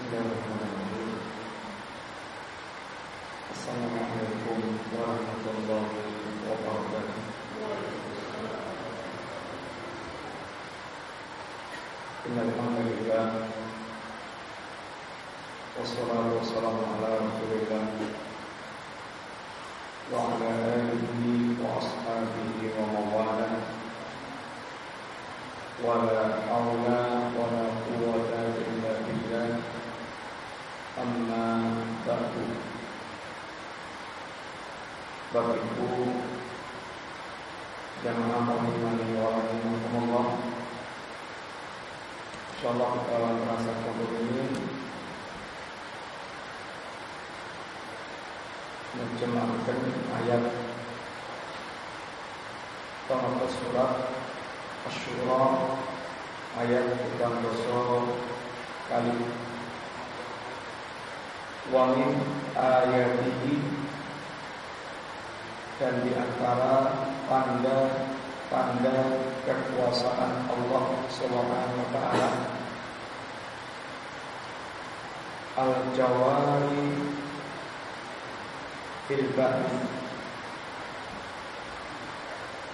Bismillahirrahmanirrahim Assalamualaikum warahmatullahi wabarakatuh. Innalhamdulillah Wassalatu wassalamu ala rasulillah Wa ala alihi wa ashabihi wa mawalah Wa la hawla wa la quwwata illa billah Amma ba'du Bapak Ibu Jamaah rahimani wa Insyaallah kita merasa pondok ini Menjemahkan ayat Tengah surat Asyura Ayat yang dosa kali Wa min ayatihi Dan di antara tanda tanda kekuasaan Allah taala. Al-jawari fil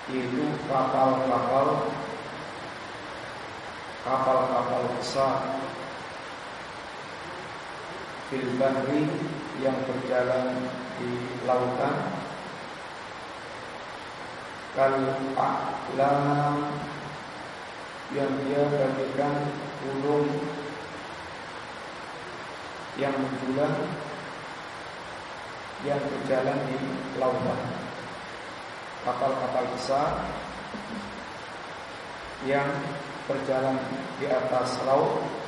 itu kapal-kapal kapal-kapal besar fil yang berjalan di lautan. Kal a'lam yang dia bagikan gunung yang menjulang yang berjalan di lautan. Kapal-kapal besar yang berjalan di atas laut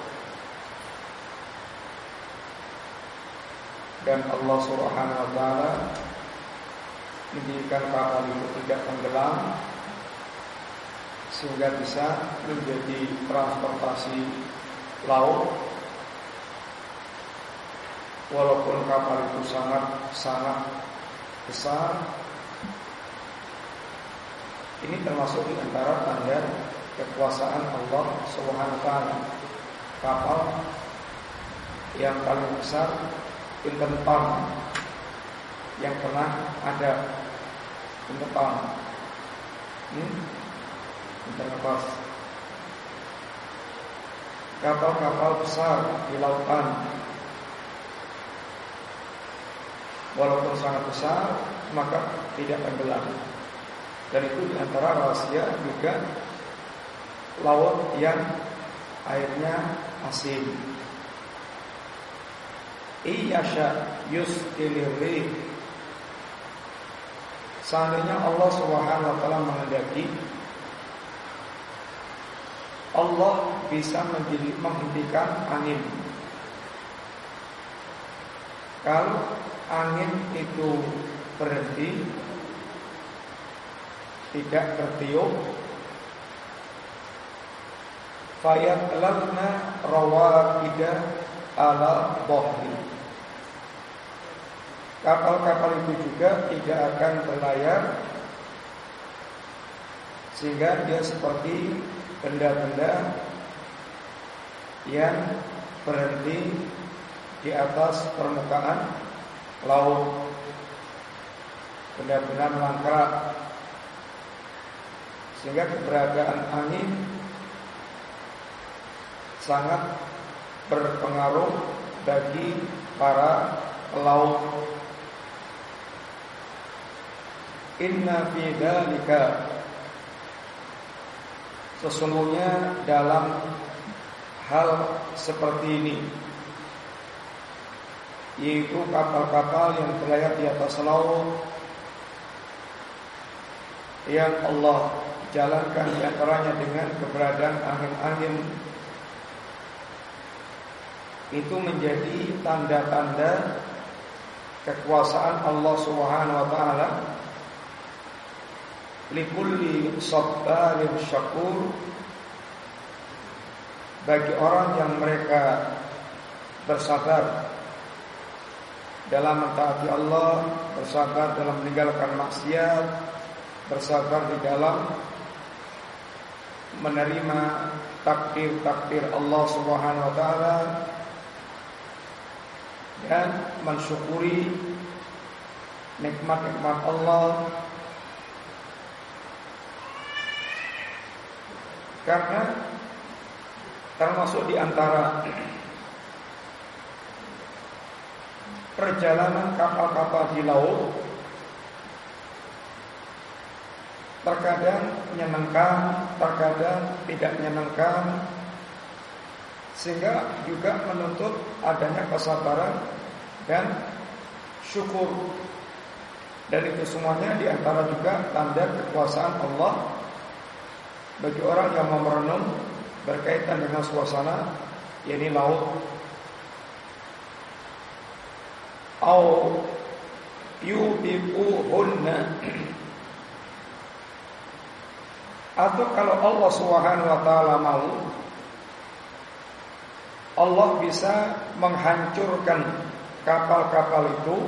dan Allah Subhanahu wa taala menjadikan kapal itu tidak tenggelam sehingga bisa menjadi transportasi laut walaupun kapal itu sangat sangat besar ini termasuk di antara tanda kekuasaan Allah Subhanahu wa taala. Kapal yang paling besar Pinten yang pernah ada depan. Hmm? Bentar Kapal-kapal besar di lautan. Walaupun sangat besar Maka tidak tenggelam. Dan itu di antara rahasia juga Laut yang airnya asin Iyasha yustilirri Seandainya Allah Subhanahu wa taala menghendaki Allah bisa menghentikan angin. Kalau angin itu berhenti tidak tertiup lalna rawakida ala bohri kapal-kapal itu juga tidak akan berlayar sehingga dia seperti benda-benda yang berhenti di atas permukaan laut. Benda-benda melangkrak sehingga keberadaan angin sangat berpengaruh bagi para pelaut Inna fi dzalika Sesungguhnya dalam hal seperti ini. Yaitu kapal-kapal yang berlayar di atas laut yang Allah jalankan di antaranya dengan keberadaan angin-angin. Itu menjadi tanda-tanda kekuasaan Allah Subhanahu wa taala likulli sabarin syakur. Bagi orang yang mereka bersabar dalam mentaati Allah, bersabar dalam meninggalkan maksiat, bersabar di dalam menerima takdir-takdir Allah Subhanahu wa taala dan mensyukuri nikmat-nikmat Allah karena termasuk di antara perjalanan kapal-kapal di laut terkadang menyenangkan, terkadang tidak menyenangkan sehingga juga menuntut adanya kesabaran dan syukur. Dan itu semuanya di antara juga tanda kekuasaan Allah bagi orang yang mau merenung berkaitan dengan suasana yakni laut au yubiquhunna atau kalau Allah Subhanahu wa taala mau Allah bisa menghancurkan kapal-kapal itu.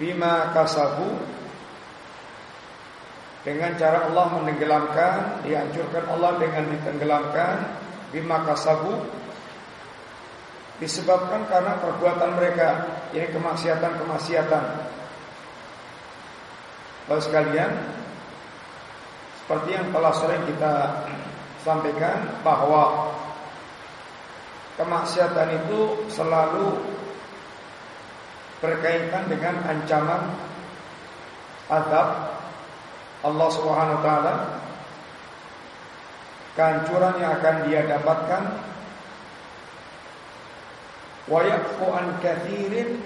Bima kasabu dengan cara Allah menenggelamkan, dihancurkan Allah dengan ditenggelamkan bima kasabu disebabkan karena perbuatan mereka ini kemaksiatan-kemaksiatan. Lalu sekalian, seperti yang telah sering kita sampaikan bahwa Kemaksiatan itu selalu berkaitan dengan ancaman adab Allah Subhanahu wa taala kehancuran yang akan dia dapatkan wa yafu an kathirin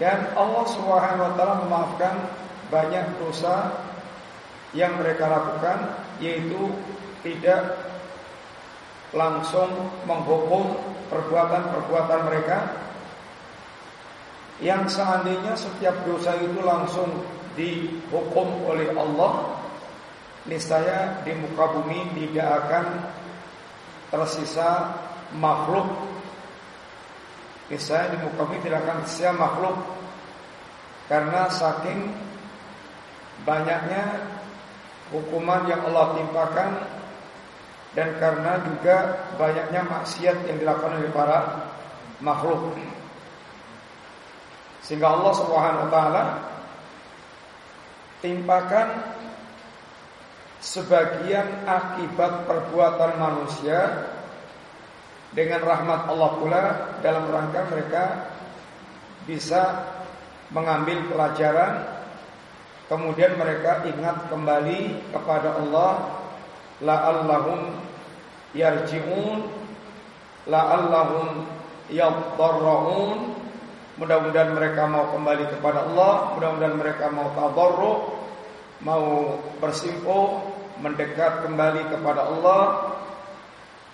dan Allah Subhanahu wa taala memaafkan banyak dosa yang mereka lakukan yaitu tidak langsung menghukum perbuatan-perbuatan mereka. Yang seandainya setiap dosa itu langsung dihukum oleh Allah niscaya di muka bumi tidak akan tersisa makhluk niscaya di muka bumi tidak akan tersisa makhluk karena saking banyaknya hukuman yang Allah timpakan dan karena juga banyaknya maksiat yang dilakukan oleh para makhluk. Sehingga Allah Subhanahu wa taala timpakan sebagian akibat perbuatan manusia dengan rahmat Allah pula dalam rangka mereka bisa mengambil pelajaran kemudian mereka ingat kembali kepada Allah la'allahum yarji'un la'allahum yadarra'un mudah-mudahan mereka mau kembali kepada Allah mudah-mudahan mereka mau tadarru mau bersimpuh mendekat kembali kepada Allah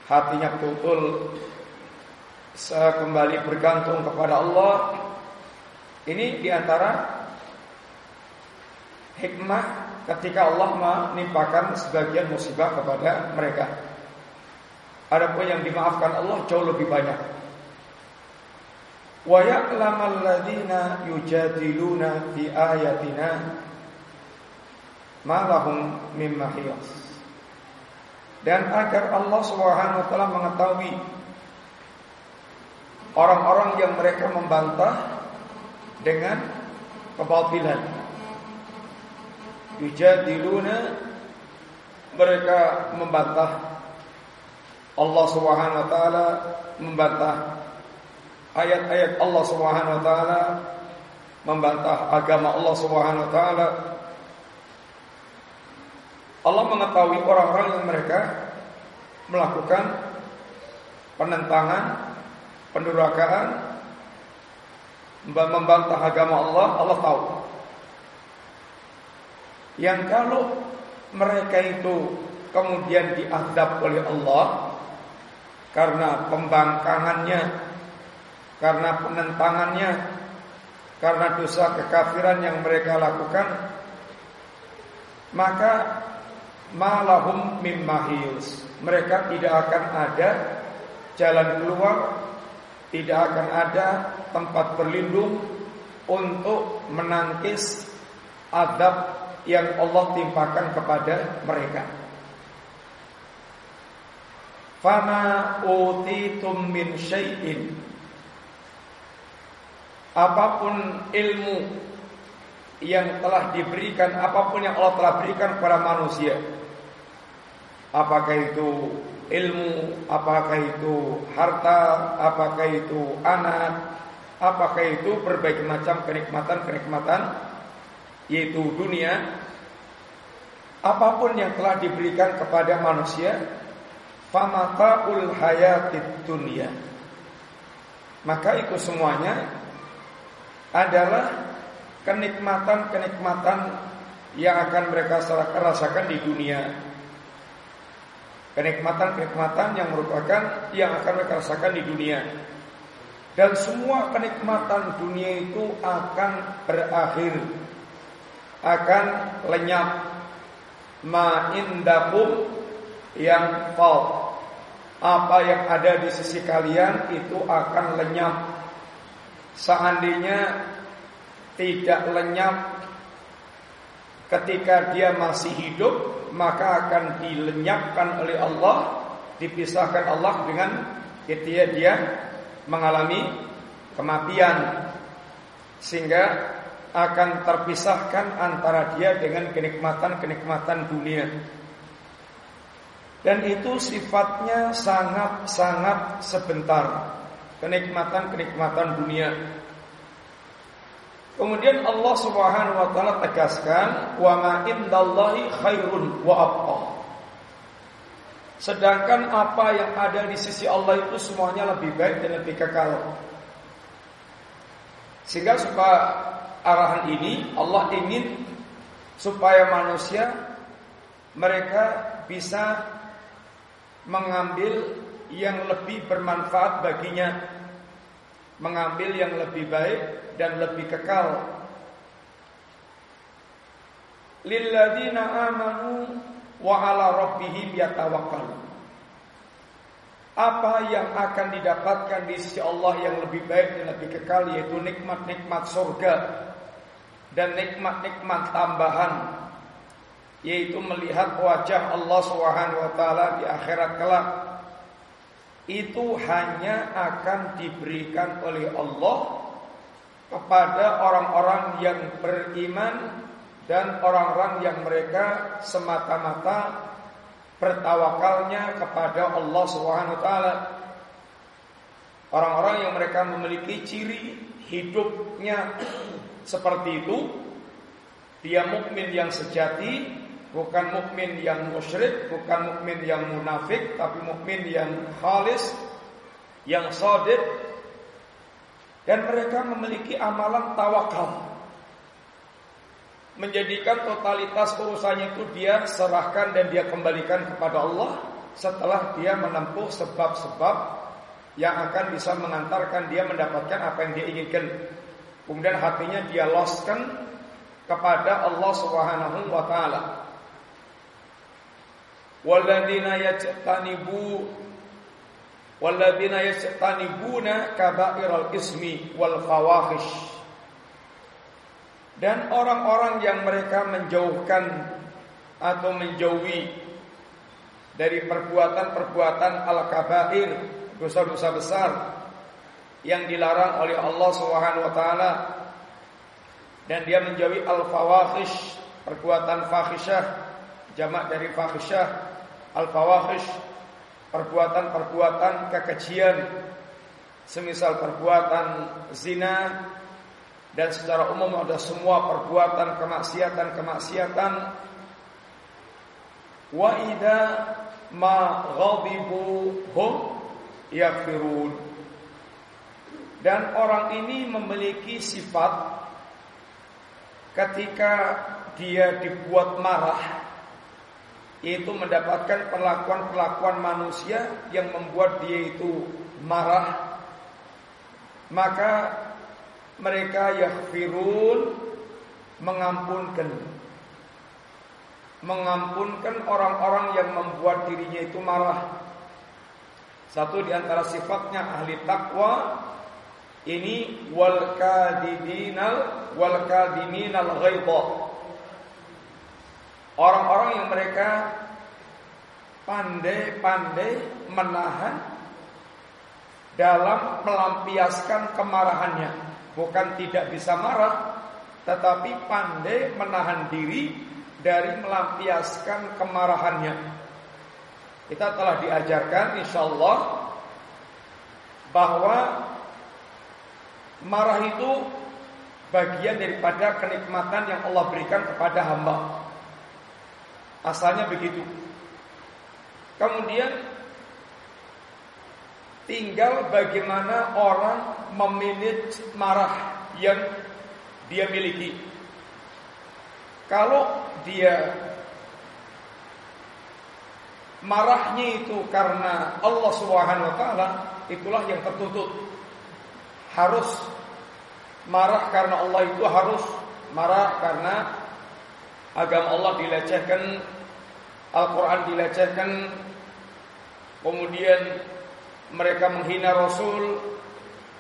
hatinya betul kembali bergantung kepada Allah ini di antara hikmah ketika Allah menimpakan sebagian musibah kepada mereka. Adapun yang dimaafkan Allah jauh lebih banyak. Wa ya'lamal ladzina yujadiluna fi ayatina ma lahum mim Dan agar Allah Subhanahu wa taala mengetahui orang-orang yang mereka membantah dengan kebatilan. Yujadiluna mereka membantah Allah Subhanahu wa taala membantah ayat-ayat Allah Subhanahu wa taala membantah agama Allah Subhanahu wa taala Allah mengetahui orang-orang yang mereka melakukan penentangan, pendurakaan, membantah agama Allah, Allah tahu. Yang kalau mereka itu kemudian diadab oleh Allah karena pembangkangannya, karena penentangannya, karena dosa kekafiran yang mereka lakukan, maka malahum mim Mereka tidak akan ada jalan keluar, tidak akan ada tempat berlindung untuk menangkis adab yang Allah timpakan kepada mereka. Fama utitum min syai'in Apa pun ilmu yang telah diberikan Apa pun yang Allah telah berikan kepada manusia Apakah itu ilmu? Apakah itu harta? Apakah itu anak? Apakah itu berbagai macam kenikmatan-kenikmatan Yaitu dunia? Apa pun yang telah diberikan kepada manusia Famataul hayatid dunia Maka itu semuanya adalah kenikmatan-kenikmatan yang akan mereka rasakan di dunia. Kenikmatan-kenikmatan yang merupakan yang akan mereka rasakan di dunia. Dan semua kenikmatan dunia itu akan berakhir. Akan lenyap. Ma indakum yang fal. Apa yang ada di sisi kalian itu akan lenyap Seandainya tidak lenyap ketika dia masih hidup, maka akan dilenyapkan oleh Allah, dipisahkan Allah dengan ketika dia mengalami kematian sehingga akan terpisahkan antara dia dengan kenikmatan-kenikmatan dunia. Dan itu sifatnya sangat-sangat sebentar kenikmatan-kenikmatan dunia. Kemudian Allah Subhanahu wa taala tegaskan wa ma indallahi khairun wa abqa. Sedangkan apa yang ada di sisi Allah itu semuanya lebih baik dan lebih kekal. Sehingga supaya arahan ini Allah ingin supaya manusia mereka bisa mengambil yang lebih bermanfaat baginya mengambil yang lebih baik dan lebih kekal. Lilladzina amanu wa ala rabbihim apa yang akan didapatkan di sisi Allah yang lebih baik dan lebih kekal yaitu nikmat-nikmat surga dan nikmat-nikmat tambahan yaitu melihat wajah Allah Subhanahu wa taala di akhirat kelak itu hanya akan diberikan oleh Allah kepada orang-orang yang beriman dan orang-orang yang mereka semata-mata bertawakalnya kepada Allah Subhanahu wa taala. Orang-orang yang mereka memiliki ciri hidupnya seperti itu, dia mukmin yang sejati, Bukan mukmin yang musyrik, bukan mukmin yang munafik, tapi mukmin yang khalis, yang sadid dan mereka memiliki amalan tawakal. Menjadikan totalitas urusannya itu dia serahkan dan dia kembalikan kepada Allah setelah dia menempuh sebab-sebab yang akan bisa mengantarkan dia mendapatkan apa yang dia inginkan. Kemudian hatinya dia loskan kepada Allah Subhanahu wa taala. Walladzina yajtanibu Walladzina yajtanibuna kaba'iral ismi wal fawahish. Dan orang-orang yang mereka menjauhkan atau menjauhi dari perbuatan-perbuatan al-kabair, dosa-dosa besar yang dilarang oleh Allah Subhanahu wa taala dan dia menjauhi al-fawahish, perbuatan fahisyah, jamak dari fahisyah al-fawahish perbuatan-perbuatan kekejian. Semisal perbuatan zina dan secara umum ada semua perbuatan kemaksiatan-kemaksiatan. Wa idza ma ghadibu hum yaghfirun dan orang ini memiliki sifat ketika dia dibuat marah yaitu mendapatkan perlakuan-perlakuan manusia yang membuat dia itu marah. Maka mereka yaghfirun mengampunkan. Mengampunkan orang-orang yang membuat dirinya itu marah. Satu di antara sifatnya ahli takwa ini wal kadiminal wal kadiminal ghaidha Orang-orang yang mereka pandai-pandai menahan dalam melampiaskan kemarahannya. Bukan tidak bisa marah, tetapi pandai menahan diri dari melampiaskan kemarahannya. Kita telah diajarkan insya Allah bahwa marah itu bagian daripada kenikmatan yang Allah berikan kepada hamba. Asalnya begitu. Kemudian tinggal bagaimana orang memanage marah yang dia miliki. Kalau dia marahnya itu karena Allah Subhanahu wa taala, itulah yang tertutup. Harus marah karena Allah itu harus marah karena agama Allah dilecehkan, Al-Qur'an dilecehkan, Kemudian mereka menghina Rasul,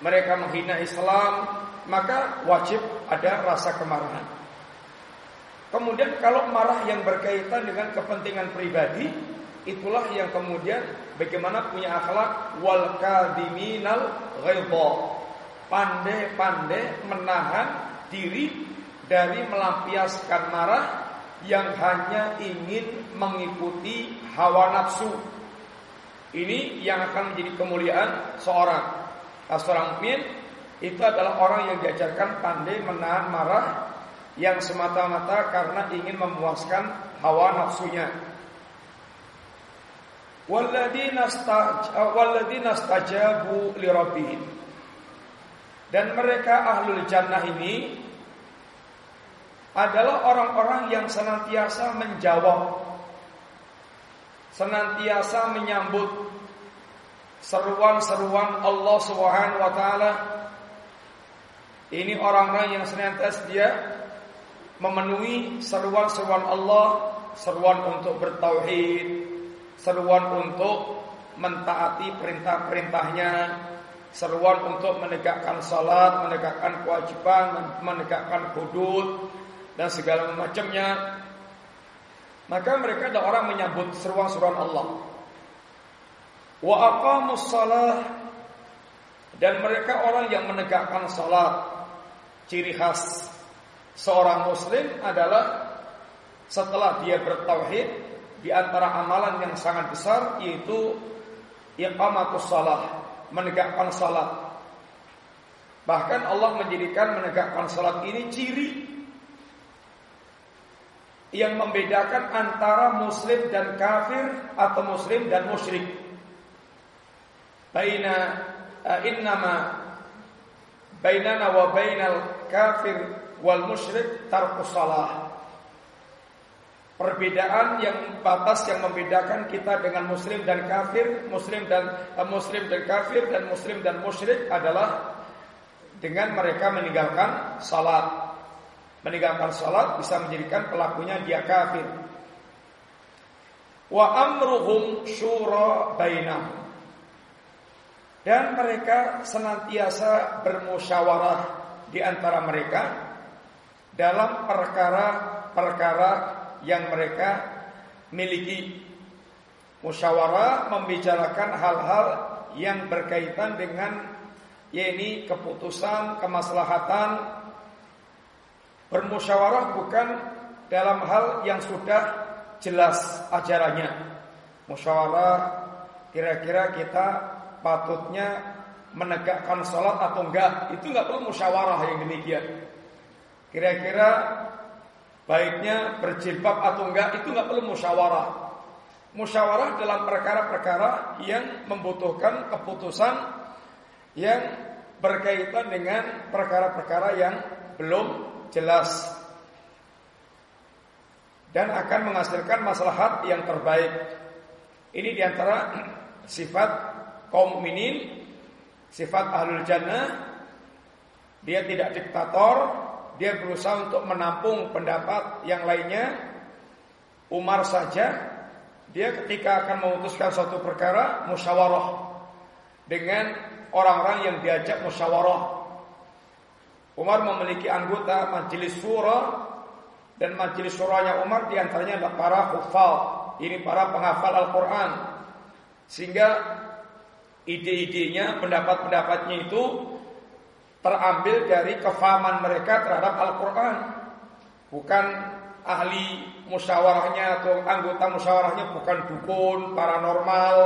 mereka menghina Islam, maka wajib ada rasa kemarahan. Kemudian kalau marah yang berkaitan dengan kepentingan pribadi, itulah yang kemudian bagaimana punya akhlak wal kadiminal ghaidha. Pandai-pandai menahan diri dari melampiaskan marah yang hanya ingin mengikuti hawa nafsu ini yang akan menjadi kemuliaan seorang. Nah, seorang mukmin itu adalah orang yang diajarkan pandai menahan marah yang semata-mata karena ingin memuaskan hawa nafsunya. Walladzina stajabu li rabbihim. Dan mereka ahlul jannah ini adalah orang-orang yang senantiasa menjawab senantiasa menyambut seruan-seruan Allah Subhanahu wa taala. Ini orang-orang yang senantiasa dia memenuhi seruan-seruan Allah, seruan untuk bertauhid, seruan untuk mentaati perintah-perintahnya, seruan untuk menegakkan salat, menegakkan kewajiban, menegakkan hudud dan segala macamnya maka mereka ada orang menyambut seruan-seruan Allah. Wa aqamus salah dan mereka orang yang menegakkan salat. Ciri khas seorang muslim adalah setelah dia bertauhid di antara amalan yang sangat besar yaitu iqamatus salah, menegakkan salat. Bahkan Allah menjadikan menegakkan salat ini ciri yang membedakan antara muslim dan kafir atau muslim dan musyrik. Baina uh, innama bainana wa bainal kafir wal musyrik tarkus salah. Perbedaan yang batas yang membedakan kita dengan muslim dan kafir, muslim dan uh, muslim dan kafir dan muslim dan musyrik adalah dengan mereka meninggalkan salat. Meninggalkan sholat bisa menjadikan pelakunya dia kafir. Wa amruhum syura bainahum. Dan mereka senantiasa bermusyawarah di antara mereka dalam perkara-perkara yang mereka miliki. Musyawarah membicarakan hal-hal yang berkaitan dengan yakni keputusan, kemaslahatan Bermusyawarah bukan dalam hal yang sudah jelas ajarannya. Musyawarah kira-kira kita patutnya menegakkan sholat atau enggak itu enggak perlu musyawarah yang demikian. Kira-kira baiknya berjilbab atau enggak itu enggak perlu musyawarah. Musyawarah dalam perkara-perkara yang membutuhkan keputusan yang berkaitan dengan perkara-perkara yang belum jelas dan akan menghasilkan maslahat yang terbaik. Ini di antara sifat kaum mukminin, sifat ahlul jannah. Dia tidak diktator, dia berusaha untuk menampung pendapat yang lainnya. Umar saja, dia ketika akan memutuskan suatu perkara musyawarah dengan orang-orang yang diajak musyawarah Umar memiliki anggota majelis surah dan majelis surahnya Umar di antaranya adalah para hufal, ini para penghafal Al-Quran. Sehingga ide-idenya, pendapat-pendapatnya itu terambil dari kefahaman mereka terhadap Al-Quran. Bukan ahli musyawarahnya atau anggota musyawarahnya bukan dukun, paranormal,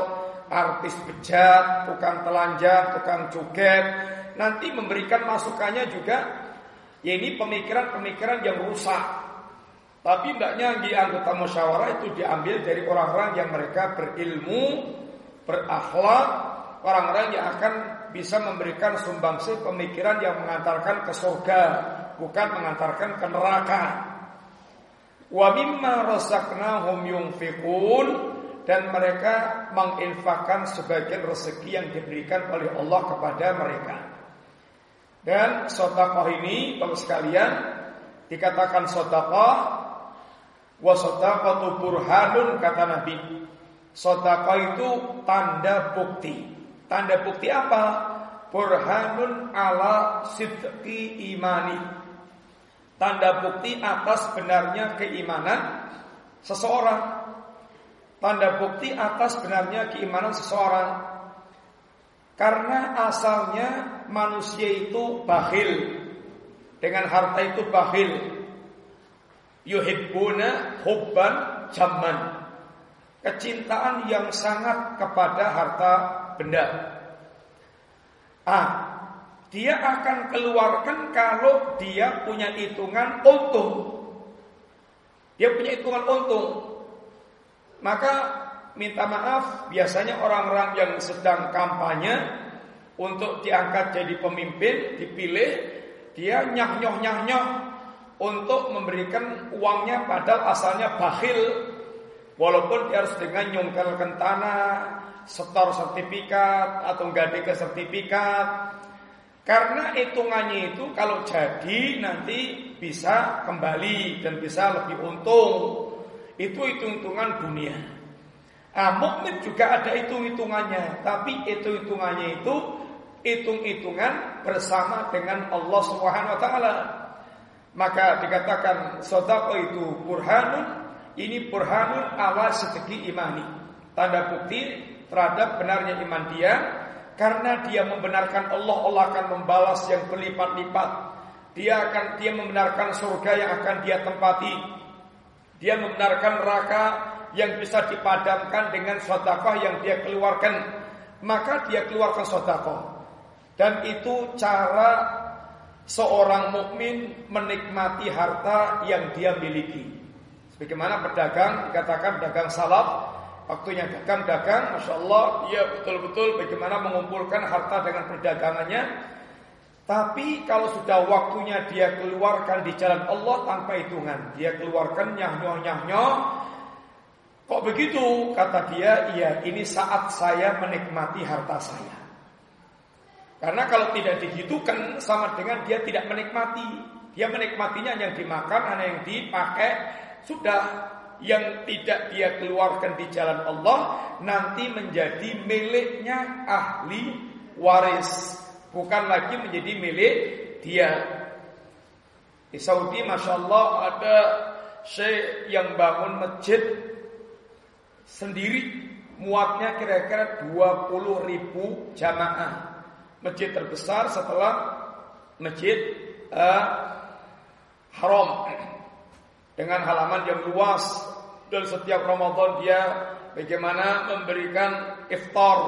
artis bejat, tukang telanjang, tukang joget. Nanti memberikan masukannya juga ya ini pemikiran-pemikiran yang rusak. Tapi hendaknya di anggota musyawarah itu diambil dari orang-orang yang mereka berilmu, berakhlak, orang-orang yang akan bisa memberikan sumbangsih pemikiran yang mengantarkan ke surga, bukan mengantarkan ke neraka. Wa mimma razaqnahum yunfiqun dan mereka menginfakkan sebagian rezeki yang diberikan oleh Allah kepada mereka. Dan sedekah ini Bapak sekalian dikatakan sedekah wa sedekatu burhanun kata Nabi. Sedekah itu tanda bukti. Tanda bukti apa? Burhanun ala sidqi imani. Tanda bukti atas benarnya keimanan seseorang. Tanda bukti atas benarnya keimanan seseorang. Karena asalnya manusia itu bakhil. Dengan harta itu bakhil. Yuhibbuna hubban zaman. Kecintaan yang sangat kepada harta benda. Ah, dia akan keluarkan kalau dia punya hitungan untung. Dia punya hitungan untung. Maka minta maaf, biasanya orang-orang yang sedang kampanye untuk diangkat jadi pemimpin, dipilih, dia nyah-nyoh nyah-nyoh untuk memberikan uangnya padahal asalnya bakhil walaupun dia harus dengan nyongkelkan tanah setor sertifikat atau nggak ke sertifikat. Karena hitungannya itu kalau jadi nanti bisa kembali dan bisa lebih untung. Itu hitung-hitungan dunia. Ah, mukmin juga ada hitung-hitungannya, tapi hitung-hitungannya itu hitung-hitungan bersama dengan Allah Subhanahu wa taala. Maka dikatakan sedekah itu burhanun, ini burhanun ala sedeki imani. Tanda bukti terhadap benarnya iman dia karena dia membenarkan Allah Allah akan membalas yang berlipat-lipat dia akan dia membenarkan surga yang akan dia tempati dia membenarkan neraka yang bisa dipadamkan dengan sedekah yang dia keluarkan maka dia keluarkan sedekah dan itu cara seorang mukmin menikmati harta yang dia miliki sebagaimana pedagang dikatakan pedagang salaf Waktunya dagang-dagang, Masya Allah, dia betul-betul bagaimana mengumpulkan harta dengan perdagangannya. Tapi kalau sudah waktunya dia keluarkan di jalan Allah tanpa hitungan. Dia keluarkan nyah-nyoh-nyah-nyoh. Kok begitu? Kata dia, iya ini saat saya menikmati harta saya. Karena kalau tidak digitukan sama dengan dia tidak menikmati. Dia menikmatinya yang dimakan, hanya yang dipakai. Sudah yang tidak dia keluarkan di jalan Allah nanti menjadi miliknya ahli waris, bukan lagi menjadi milik dia. Di Saudi, masya Allah ada syekh yang bangun masjid sendiri, muatnya kira-kira 20 ribu jamaah. Masjid terbesar setelah masjid uh, Haram dengan halaman yang luas dan setiap Ramadan dia bagaimana memberikan iftar.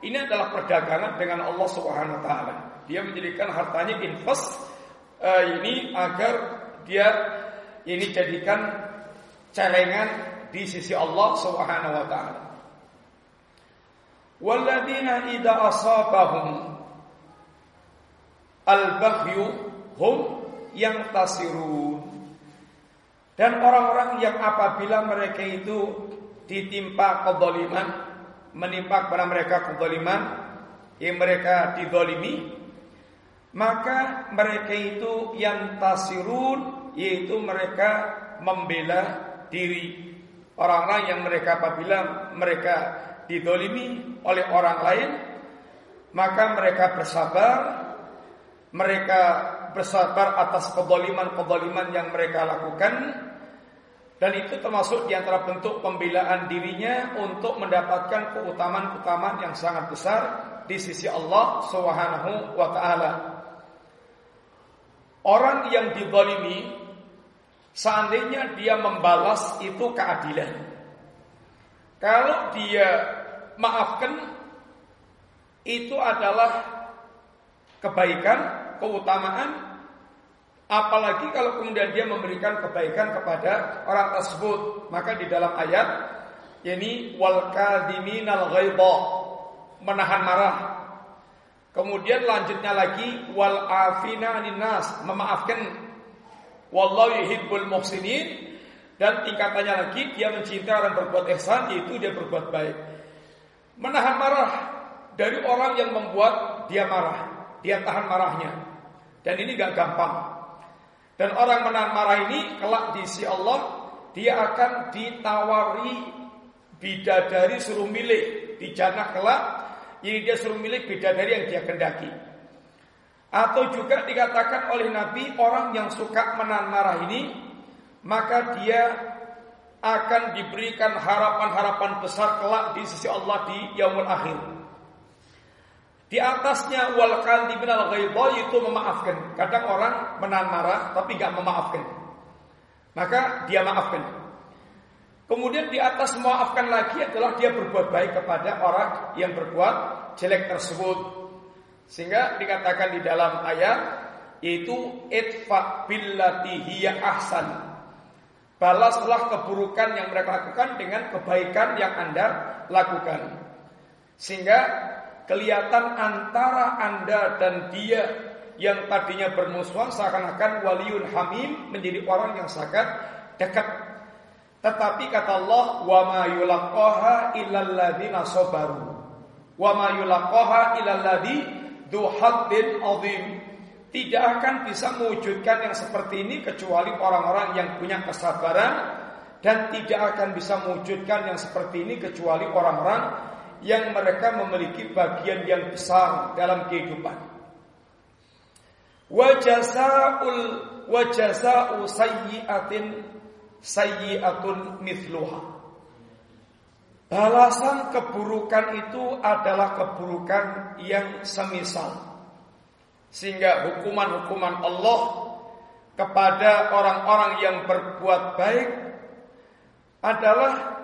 Ini adalah perdagangan dengan Allah Subhanahu wa taala. Dia menjadikan hartanya invest uh, ini agar dia ini jadikan celengan di sisi Allah Subhanahu wa taala. Asabahum al-baghyu hum yang tasirun dan orang-orang yang apabila mereka itu ditimpa kedoliman, menimpa kepada mereka kedoliman, yang mereka didolimi, maka mereka itu yang tasirun, yaitu mereka membela diri. Orang-orang yang mereka apabila mereka didolimi oleh orang lain, maka mereka bersabar, mereka bersabar atas kedoliman-kedoliman yang mereka lakukan Dan itu termasuk di antara bentuk pembelaan dirinya untuk mendapatkan keutamaan-keutamaan yang sangat besar di sisi Allah Subhanahu wa taala. Orang yang dizalimi seandainya dia membalas itu keadilan. Kalau dia maafkan itu adalah kebaikan, keutamaan Apalagi kalau kemudian dia memberikan kebaikan kepada orang tersebut, maka di dalam ayat ini wal kadiminal ghaidha menahan marah. Kemudian lanjutnya lagi wal afina nas memaafkan wallahu yuhibbul muhsinin dan tingkatannya lagi dia mencintai orang berbuat ihsan yaitu dia berbuat baik. Menahan marah dari orang yang membuat dia marah, dia tahan marahnya. Dan ini gak gampang. Dan orang menahan marah ini kelak di sisi Allah dia akan ditawari bidadari suruh milik di jannah kelak ini dia suruh milik bidadari yang dia kendaki. Atau juga dikatakan oleh Nabi orang yang suka menahan marah ini maka dia akan diberikan harapan-harapan besar kelak di sisi Allah di yaumul akhir. Di atasnya wal kadhibin al itu memaafkan. Kadang orang menahan marah tapi nggak memaafkan. Maka dia maafkan. Kemudian di atas memaafkan lagi adalah dia berbuat baik kepada orang yang berbuat jelek tersebut. Sehingga dikatakan di dalam ayat yaitu itfa billati hiya ahsan. Balaslah keburukan yang mereka lakukan dengan kebaikan yang Anda lakukan. Sehingga kelihatan antara Anda dan dia yang tadinya bermusuhan seakan-akan waliun hamim menjadi orang yang sangat dekat. Tetapi kata Allah, "Wa ma yulaqaha illal sabaru." Wa ma yulaqaha illal duhaddin. Tidak akan bisa mewujudkan yang seperti ini kecuali orang-orang yang punya kesabaran dan tidak akan bisa mewujudkan yang seperti ini kecuali orang-orang yang mereka memiliki bagian yang besar dalam kehidupan. Wajazaul wajazau sayyi'atin sayyi'atun mithluha. Balasan keburukan itu adalah keburukan yang semisal. Sehingga hukuman-hukuman Allah kepada orang-orang yang berbuat baik adalah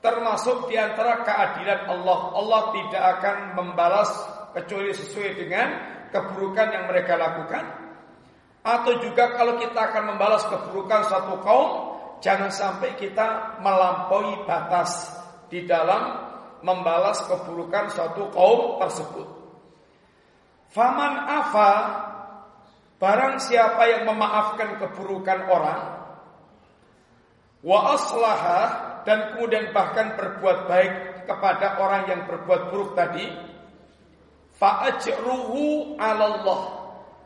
termasuk di antara keadilan Allah. Allah tidak akan membalas kecuali sesuai dengan keburukan yang mereka lakukan. Atau juga kalau kita akan membalas keburukan satu kaum, jangan sampai kita melampaui batas di dalam membalas keburukan suatu kaum tersebut. Faman afa barang siapa yang memaafkan keburukan orang wa aslaha dan kemudian bahkan berbuat baik kepada orang yang berbuat buruk tadi. Fa'ajruhu 'alallah.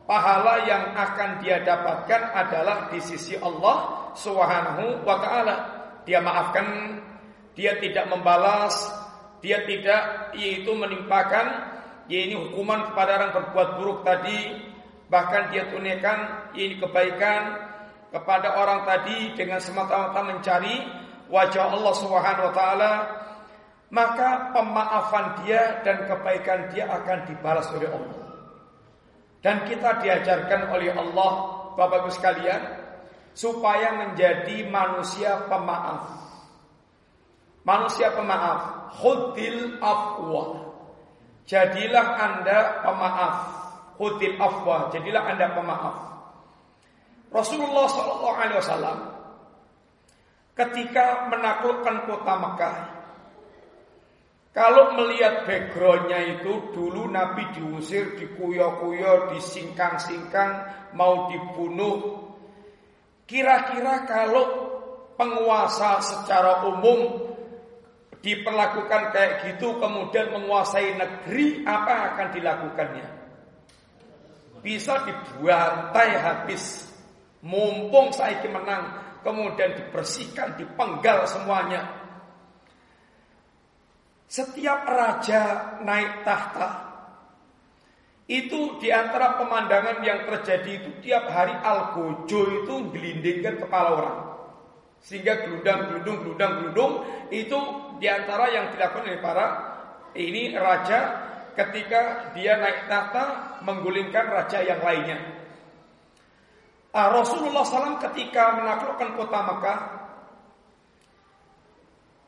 Pahala yang akan dia dapatkan adalah di sisi Allah Subhanahu wa taala. Dia maafkan dia tidak membalas dia tidak yaitu menimpakan ini hukuman kepada orang berbuat buruk tadi. Bahkan dia tunaikan ini kebaikan kepada orang tadi dengan semata-mata mencari wajah Allah Subhanahu wa taala, maka pemaafan dia dan kebaikan dia akan dibalas oleh Allah. Dan kita diajarkan oleh Allah, Bapak Ibu sekalian, supaya menjadi manusia pemaaf. Manusia pemaaf, khudil afwa. Jadilah Anda pemaaf. Khudil afwa, jadilah Anda pemaaf. Rasulullah sallallahu alaihi wasallam ketika menaklukkan kota Mekah. Kalau melihat backgroundnya itu dulu Nabi diusir, dikuyo-kuyo, disingkang-singkang, mau dibunuh. Kira-kira kalau penguasa secara umum diperlakukan kayak gitu kemudian menguasai negeri apa akan dilakukannya? Bisa dibantai habis. Mumpung saya menang, kemudian dibersihkan, dipenggal semuanya. Setiap raja naik tahta itu di antara pemandangan yang terjadi itu tiap hari algojo itu gelindingkan kepala orang. Sehingga geludang, geludung, geludang, geludung itu di antara yang dilakukan oleh para ini raja ketika dia naik tahta menggulingkan raja yang lainnya. Ah, Rasulullah SAW ketika menaklukkan kota Makkah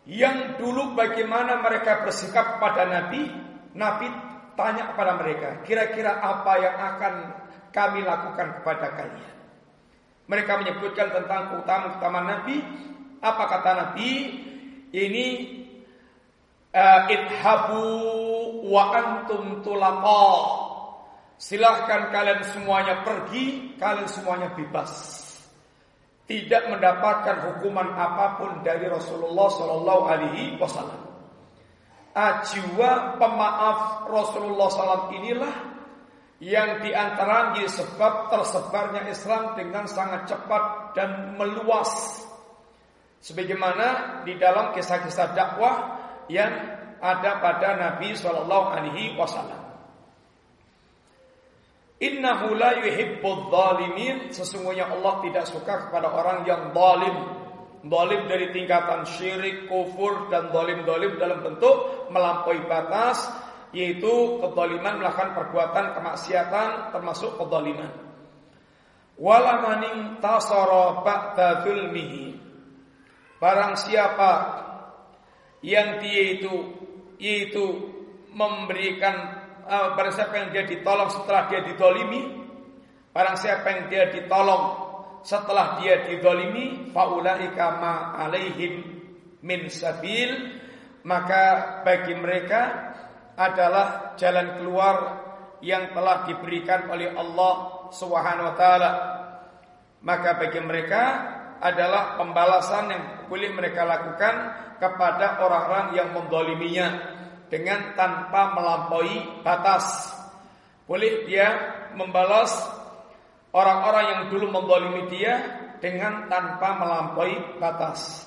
yang dulu bagaimana mereka bersikap pada Nabi, Nabi tanya kepada mereka, kira-kira apa yang akan kami lakukan kepada kalian? Mereka menyebutkan tentang keutamaan-keutamaan Nabi. Apa kata Nabi? Ini uh, ithabu wa antum tulaqa. Silahkan kalian semuanya pergi, kalian semuanya bebas. Tidak mendapatkan hukuman apa pun dari Rasulullah Shallallahu Alaihi Wasallam. Ajiwa pemaaf Rasulullah SAW inilah yang di antara sebab tersebarnya Islam dengan sangat cepat dan meluas. Sebagaimana di dalam kisah-kisah dakwah yang ada pada Nabi Shallallahu Alaihi Wasallam. Innahu la yuhibbul zalimin Sesungguhnya Allah tidak suka kepada orang yang zalim Zalim dari tingkatan syirik, kufur dan zalim-zalim dalam bentuk melampaui batas yaitu kezaliman melakukan perbuatan kemaksiatan termasuk kezaliman. Wala maning tasara ba'da zulmihi. Barang siapa yang dia itu yaitu memberikan uh, barang siapa yang dia ditolong setelah dia didolimi barang siapa yang dia ditolong setelah dia didolimi faulaika ma alaihim min sabil maka bagi mereka adalah jalan keluar yang telah diberikan oleh Allah Subhanahu wa taala. Maka bagi mereka adalah pembalasan yang boleh mereka lakukan kepada orang-orang yang mendoliminya dengan tanpa melampaui batas. Boleh dia membalas orang-orang yang dulu mendolimi dia dengan tanpa melampaui batas.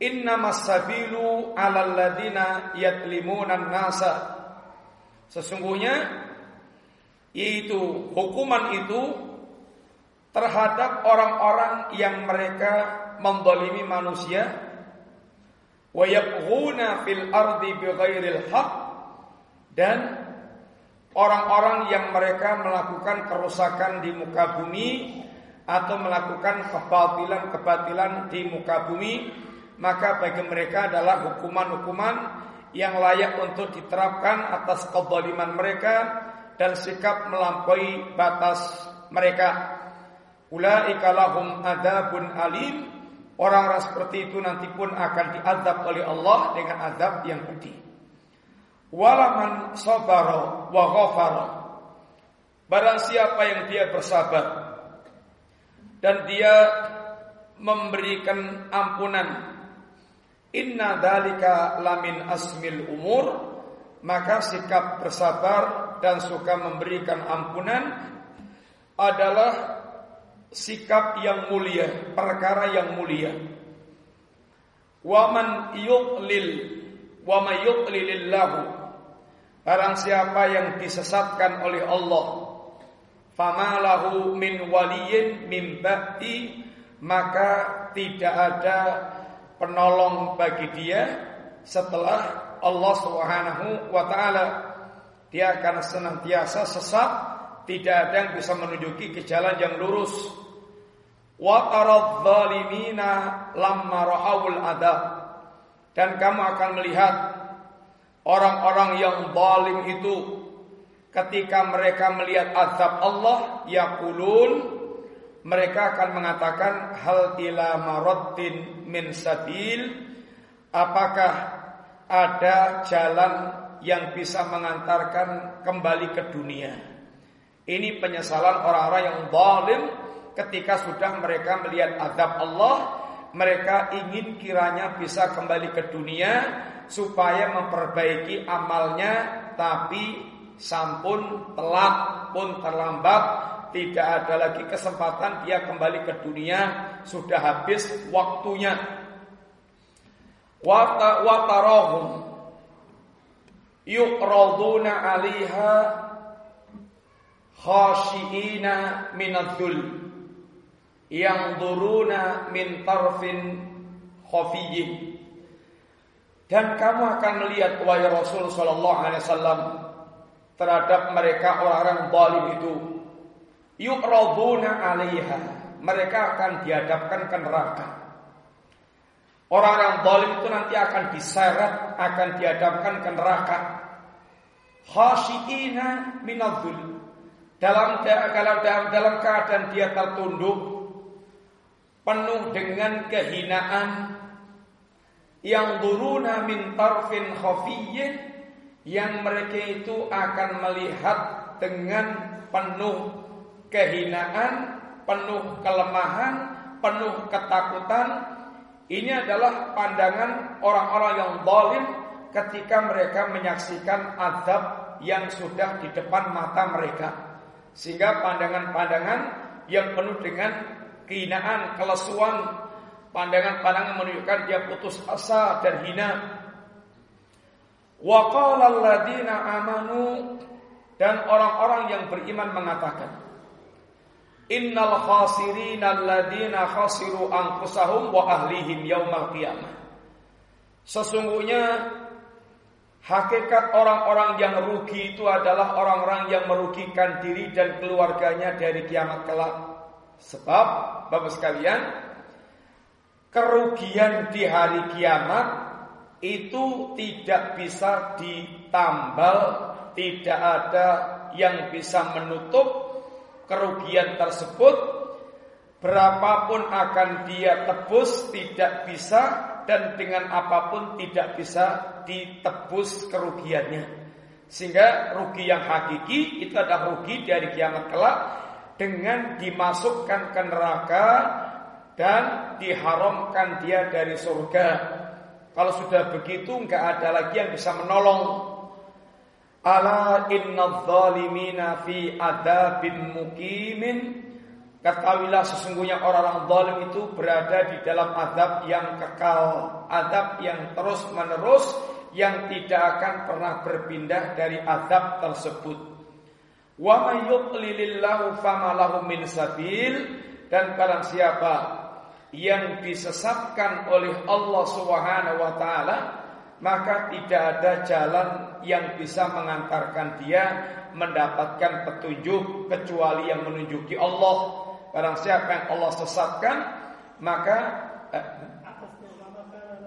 Inna masabilu alal ladina yatlimunan nasa. Sesungguhnya yaitu hukuman itu terhadap orang-orang yang mereka mendolimi manusia fil ardi bighairil haq dan orang-orang yang mereka melakukan kerusakan di muka bumi atau melakukan kebatilan-kebatilan di muka bumi maka bagi mereka adalah hukuman-hukuman yang layak untuk diterapkan atas kezaliman mereka dan sikap melampaui batas mereka. Ulaika lahum adzabun alim. Orang-orang seperti itu nanti pun akan diadab oleh Allah dengan azab yang pedih. Walaman sabara wa ghafara. Barang siapa yang dia bersabar dan dia memberikan ampunan. Inna dalika lamin asmil umur. Maka sikap bersabar dan suka memberikan ampunan adalah sikap yang mulia, perkara yang mulia. Waman yuqlil wa may yuqlilillahu. Barang siapa yang disesatkan oleh Allah, famalahu min waliyin min ba'di, maka tidak ada penolong bagi dia setelah Allah Subhanahu wa taala. Dia akan senantiasa sesat, tidak ada yang bisa menunjuki ke jalan yang lurus. Lamma ra'awul. Dan kamu akan melihat orang-orang yang zalim itu ketika mereka melihat azab Allah yaqulun mereka akan mengatakan hal ila maradin min sabil apakah ada jalan yang bisa mengantarkan kembali ke dunia ini penyesalan orang-orang yang zalim ketika sudah mereka melihat azab Allah, mereka ingin kiranya bisa kembali ke dunia supaya memperbaiki amalnya, tapi sampun telat pun terlambat, tidak ada lagi kesempatan dia kembali ke dunia, sudah habis waktunya. Watarahum. Yuqraduna 'alaiha khashiina minadzul yang duruna min tarfin khafiyyin dan kamu akan melihat wahai Rasul sallallahu alaihi wasallam terhadap mereka orang-orang zalim itu yu'raduna 'alaiha mereka akan dihadapkan ke neraka Orang-orang zalim itu nanti akan diseret, akan dihadapkan ke neraka. Khasyiina minadzul. Dalam dalam dalam keadaan dia tertunduk penuh dengan kehinaan yang duruna min tarfin khafiyyin yang mereka itu akan melihat dengan penuh kehinaan, penuh kelemahan, penuh ketakutan ini adalah pandangan orang-orang yang zalim ketika mereka menyaksikan azab yang sudah di depan mata mereka. Sehingga pandangan-pandangan yang penuh dengan kehinaan, kelesuan, pandangan-pandangan menunjukkan dia putus asa dan hina. Wa qala amanu dan orang-orang yang beriman mengatakan Innal khasirina alladzina khasiru anfusahum wa ahlihim yaumal qiyamah. Sesungguhnya hakikat orang-orang yang rugi itu adalah orang-orang yang merugikan diri dan keluarganya dari kiamat kelak. Sebab Bapak sekalian, kerugian di hari kiamat itu tidak bisa ditambal, tidak ada yang bisa menutup kerugian tersebut berapapun akan dia tebus tidak bisa dan dengan apa pun tidak bisa ditebus kerugiannya. Sehingga rugi yang hakiki itu adalah rugi dari kiamat kelak dengan dimasukkan ke neraka dan diharamkan dia dari surga. Kalau sudah begitu nggak ada lagi yang bisa menolong. Ala inna zalimina fi adabin mukimin Ketahuilah sesungguhnya orang-orang zalim itu berada di dalam adab yang kekal. Adab yang terus menerus Yang tidak akan pernah berpindah dari adab tersebut Wa may yudlilillahu famalahu min sabil Dan barang siapa yang disesatkan oleh Allah Subhanahu wa taala maka tidak ada jalan yang bisa mengantarkan dia mendapatkan petunjuk kecuali yang menunjuki Allah. Barang siapa yang Allah sesatkan, maka eh,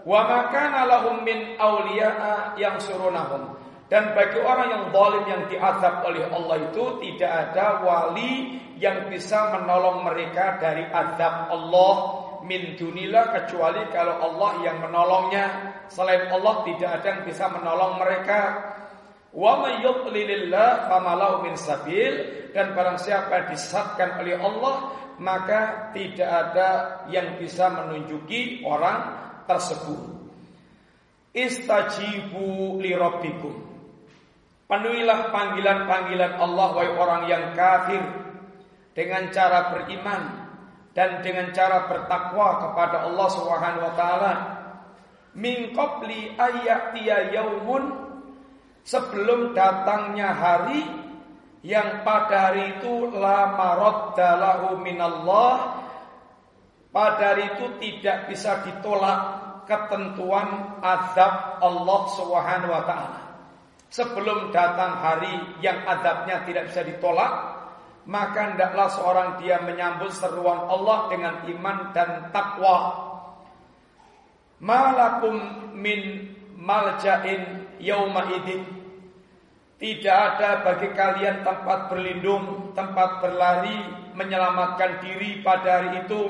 wa makana lahum min awliya'a yang surunahum. Dan bagi orang yang zalim yang diazab oleh Allah itu tidak ada wali yang bisa menolong mereka dari azab Allah min dunillah kecuali kalau Allah yang menolongnya. Selain Allah tidak ada yang bisa menolong mereka. Wa may yudlilillah famalahu min sabil dan barang siapa disesatkan oleh Allah maka tidak ada yang bisa menunjuki orang tersebut. Istajibu li rabbikum. Penuhilah panggilan-panggilan Allah wahai orang yang kafir dengan cara beriman dan dengan cara bertakwa kepada Allah Subhanahu wa taala. Min qabli ayyatiya yaumun sebelum datangnya hari yang pada hari itu la maraddalahu minallah pada hari itu tidak bisa ditolak ketentuan azab Allah Subhanahu wa taala sebelum datang hari yang azabnya tidak bisa ditolak maka hendaklah seorang dia menyambut seruan Allah dengan iman dan takwa. Malakum min maljain yauma idin. Tidak ada bagi kalian tempat berlindung, tempat berlari, menyelamatkan diri pada hari itu.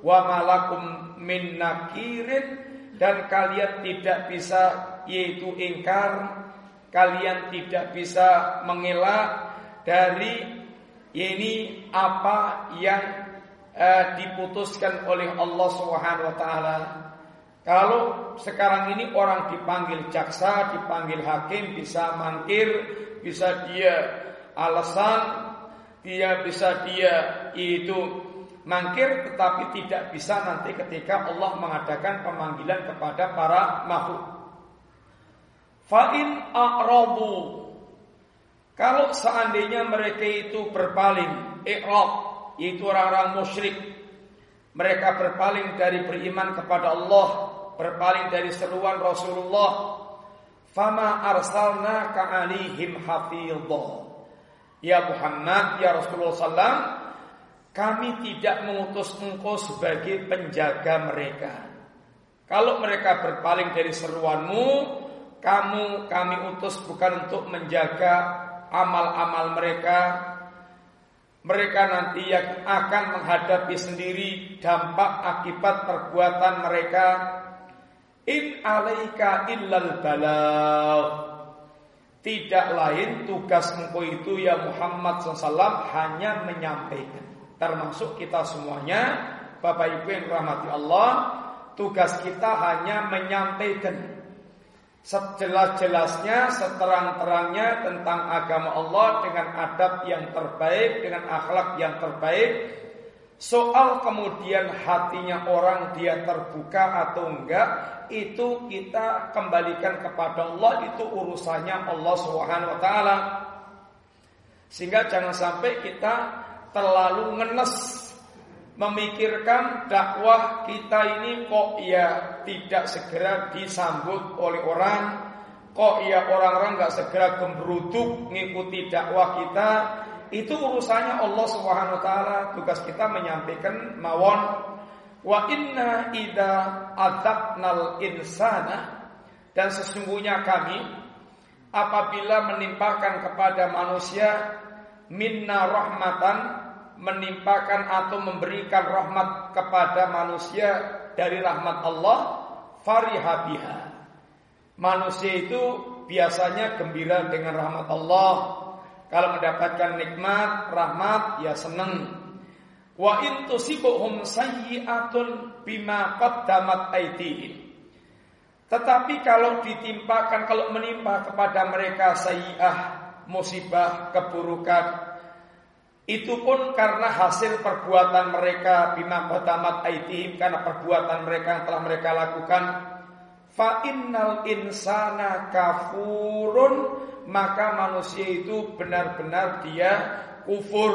Wa malakum min nakirin dan kalian tidak bisa yaitu ingkar, kalian tidak bisa mengelak dari ini apa yang eh, diputuskan oleh Allah Subhanahu wa taala. Kalau sekarang ini orang dipanggil jaksa, dipanggil hakim, bisa mangkir, bisa dia alasan, dia bisa dia itu mangkir tetapi tidak bisa nanti ketika Allah mengadakan pemanggilan kepada para makhluk. Fa'in a'rabu kalau seandainya mereka itu berpaling, i'rab, yaitu orang-orang musyrik, Mereka berpaling dari beriman kepada Allah, berpaling dari seruan Rasulullah. Fama arsalna ka'alihim hafidhah. Ya Muhammad, ya Rasulullah SAW, kami tidak mengutus engkau sebagai penjaga mereka. Kalau mereka berpaling dari seruanmu, kamu kami utus bukan untuk menjaga amal-amal mereka, mereka nanti yang akan menghadapi sendiri dampak akibat perbuatan mereka. In alaika illal balagh. Tidak lain tugas engkau itu ya Muhammad SAW hanya menyampaikan. Termasuk kita semuanya, Bapak Ibu yang rahmati Allah, tugas kita hanya menyampaikan sejelas-jelasnya, seterang-terangnya tentang agama Allah dengan adab yang terbaik, dengan akhlak yang terbaik. Soal kemudian hatinya orang dia terbuka atau enggak, itu kita kembalikan kepada Allah, itu urusannya Allah Subhanahu wa taala. Sehingga jangan sampai kita terlalu ngenes memikirkan dakwah kita ini kok ya tidak segera disambut oleh orang, kok ya orang-orang nggak segera gembruduk mengikuti dakwah kita, itu urusannya Allah Subhanahu wa taala. Tugas kita menyampaikan mawon wa inna ida adzabnal insana dan sesungguhnya kami apabila menimpakan kepada manusia minna rahmatan menimpakan atau memberikan rahmat kepada manusia dari rahmat Allah farihabiha. Manusia itu biasanya gembira dengan rahmat Allah. Kalau mendapatkan nikmat, rahmat, ya senang. Wa in tusibuhum sayyi'atun bima qaddamat aydihim. Tetapi kalau ditimpakan, kalau menimpa kepada mereka sayyi'ah, musibah, keburukan, itu pun karena hasil perbuatan mereka bima qadamat aitihim karena perbuatan mereka yang telah mereka lakukan. Fa innal insana kafurun maka manusia itu benar-benar dia kufur.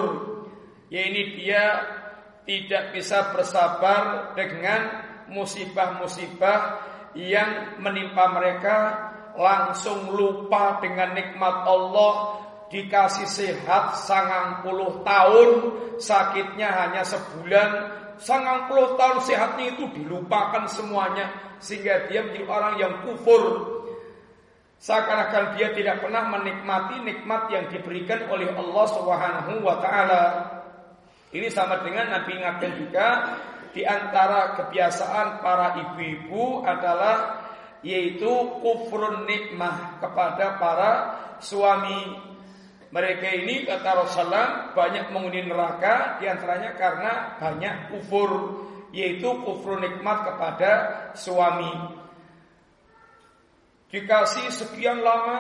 Ya ini dia tidak bisa bersabar dengan musibah-musibah yang menimpa mereka langsung lupa dengan nikmat Allah dikasih sehat sangang puluh tahun, sakitnya hanya sebulan, sangang puluh tahun sehatnya itu dilupakan semuanya, sehingga dia menjadi orang yang kufur. Seakan-akan dia tidak pernah menikmati nikmat yang diberikan oleh Allah Subhanahu wa taala. Ini sama dengan Nabi ingatkan juga di antara kebiasaan para ibu-ibu adalah yaitu kufrun nikmah kepada para suami mereka ini kata Rasulullah banyak menghuni neraka di antaranya karena banyak kufur yaitu kufur nikmat kepada suami. Dikasih sekian lama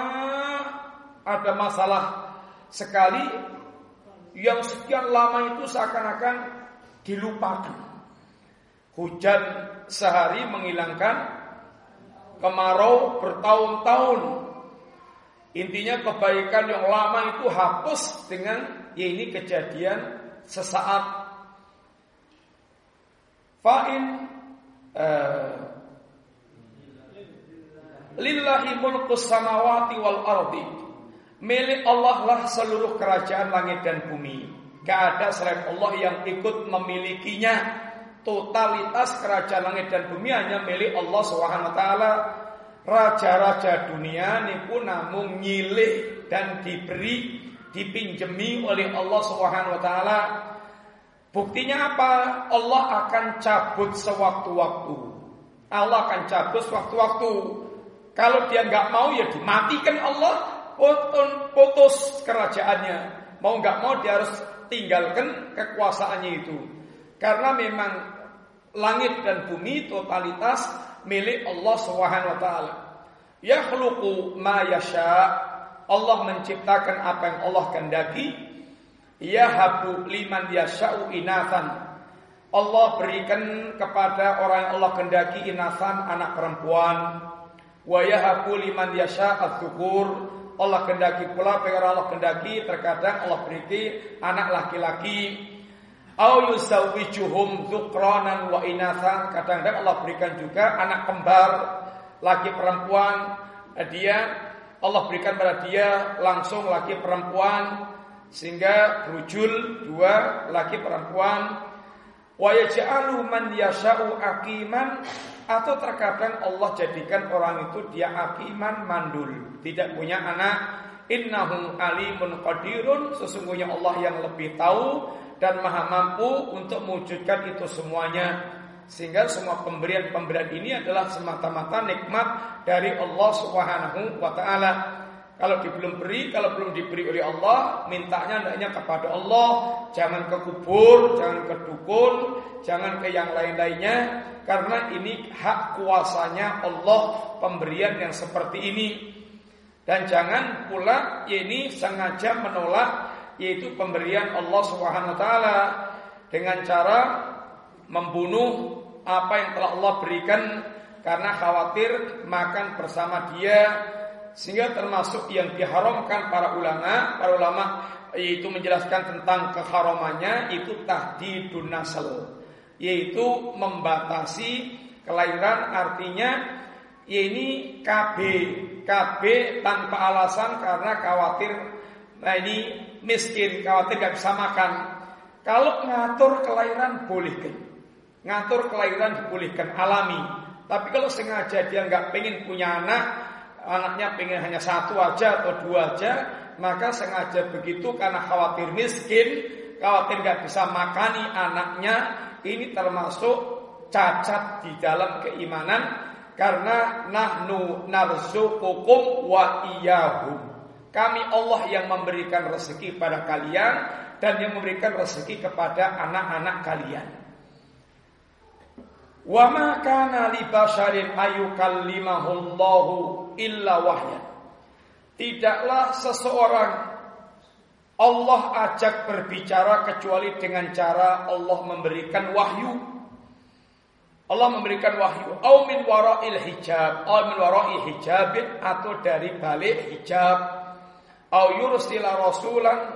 ada masalah sekali yang sekian lama itu seakan-akan dilupakan. Hujan sehari menghilangkan kemarau bertahun-tahun Intinya kebaikan yang lama itu hapus dengan ya ini kejadian sesaat. Fa'in uh, lillahi mulkus samawati wal ardi. Milik Allah lah seluruh kerajaan langit dan bumi. Gak ada selain Allah yang ikut memilikinya. Totalitas kerajaan langit dan bumi hanya milik Allah Subhanahu wa taala raja-raja dunia pun namun nyilih dan diberi dipinjemi oleh Allah Subhanahu wa taala. Buktinya apa? Allah akan cabut sewaktu-waktu. Allah akan cabut sewaktu-waktu. Kalau dia nggak mau ya dimatikan Allah, putus kerajaannya. Mau nggak mau dia harus tinggalkan kekuasaannya itu. Karena memang langit dan bumi totalitas milik Allah Subhanahu wa taala. Yakhluqu ma yasha. Allah menciptakan apa yang Allah kehendaki. Yahabu liman yasha'u inathan. Allah berikan kepada orang yang Allah kehendaki inathan anak perempuan. Wa yahabu liman yasha'u dzukur. Allah kehendaki pula orang Allah kehendaki terkadang Allah beri anak laki-laki. Au yusawwijuhum dzukranan wa inatha. Kadang-kadang Allah berikan juga anak kembar laki perempuan. Dia Allah berikan pada dia langsung laki perempuan sehingga rujul dua laki perempuan. Wa yaj'alu man yasha'u atau terkadang Allah jadikan orang itu dia akiman mandul tidak punya anak. Innahu alimun qadirun sesungguhnya Allah yang lebih tahu dan maha mampu untuk mewujudkan itu semuanya sehingga semua pemberian-pemberian ini adalah semata-mata nikmat dari Allah Subhanahu wa taala. Kalau belum beri, kalau belum diberi oleh Allah, mintanya hendaknya kepada Allah, jangan ke kubur, jangan ke dukun, jangan ke yang lain-lainnya karena ini hak kuasanya Allah pemberian yang seperti ini. Dan jangan pula ini sengaja menolak yaitu pemberian Allah Subhanahu wa taala dengan cara membunuh apa yang telah Allah berikan karena khawatir makan bersama dia sehingga termasuk yang diharamkan para ulama para ulama yaitu menjelaskan tentang keharamannya itu tahdidun nasl yaitu membatasi kelahiran artinya ya ini KB KB tanpa alasan karena khawatir. Nah ini miskin khawatir gak bisa makan kalau ngatur kelahiran boleh Ngatur kelahiran dibolehkan alami. Tapi kalau sengaja dia nggak pengen punya anak, anaknya pengen hanya satu aja atau dua aja, maka sengaja begitu karena khawatir miskin, khawatir nggak bisa makani anaknya, ini termasuk cacat di dalam keimanan karena nahnu narzuqukum wa iyyahum. Kami Allah yang memberikan rezeki pada kalian dan yang memberikan rezeki kepada anak-anak kalian. Wa ma kana li basharin ayukallimahullahu illa wahyan. Tidaklah seseorang Allah ajak berbicara kecuali dengan cara Allah memberikan wahyu. Allah memberikan wahyu au min wara'il hijab, au min wara'i hijabin atau dari balik hijab. Au yursila rasulan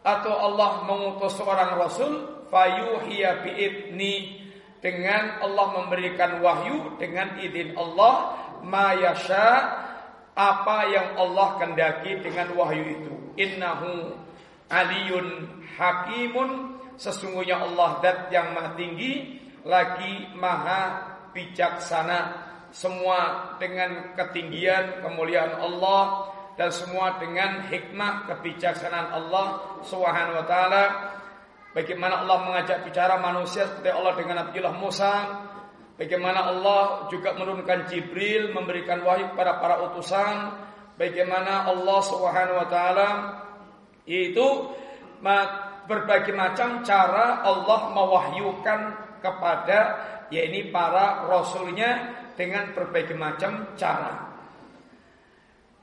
atau Allah mengutus seorang rasul fayuhiya bi'idni. Dengan Allah memberikan wahyu dengan izin Allah mayasya apa yang Allah kendaki dengan wahyu itu. Innahu aliyun hakimun sesungguhnya Allah dat yang maha tinggi lagi maha bijaksana. Semua dengan ketinggian kemuliaan Allah dan semua dengan hikmah kebijaksanaan Allah Subhanahu wa taala Bagaimana Allah mengajak bicara manusia seperti Allah dengan Nabiullah Musa. Bagaimana Allah juga menurunkan Jibril memberikan wahyu kepada para utusan. Bagaimana Allah Subhanahu wa taala itu berbagai macam cara Allah mewahyukan kepada yakni para rasulnya dengan berbagai macam cara.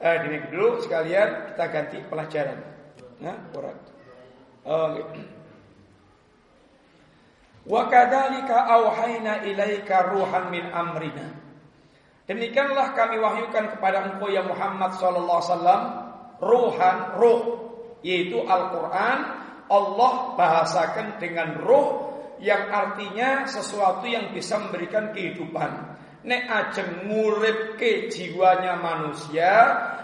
Eh, ini dulu sekalian kita ganti pelajaran. Nah, Oh, gitu. Wa kadzalika auhayna ilaika ruhan min amrina. Demikianlah kami wahyukan kepada engkau ya Muhammad sallallahu alaihi wasallam ruhan ruh yaitu Al-Qur'an Allah bahasakan dengan ruh yang artinya sesuatu yang bisa memberikan kehidupan. Nek ajeng nguripke jiwanya manusia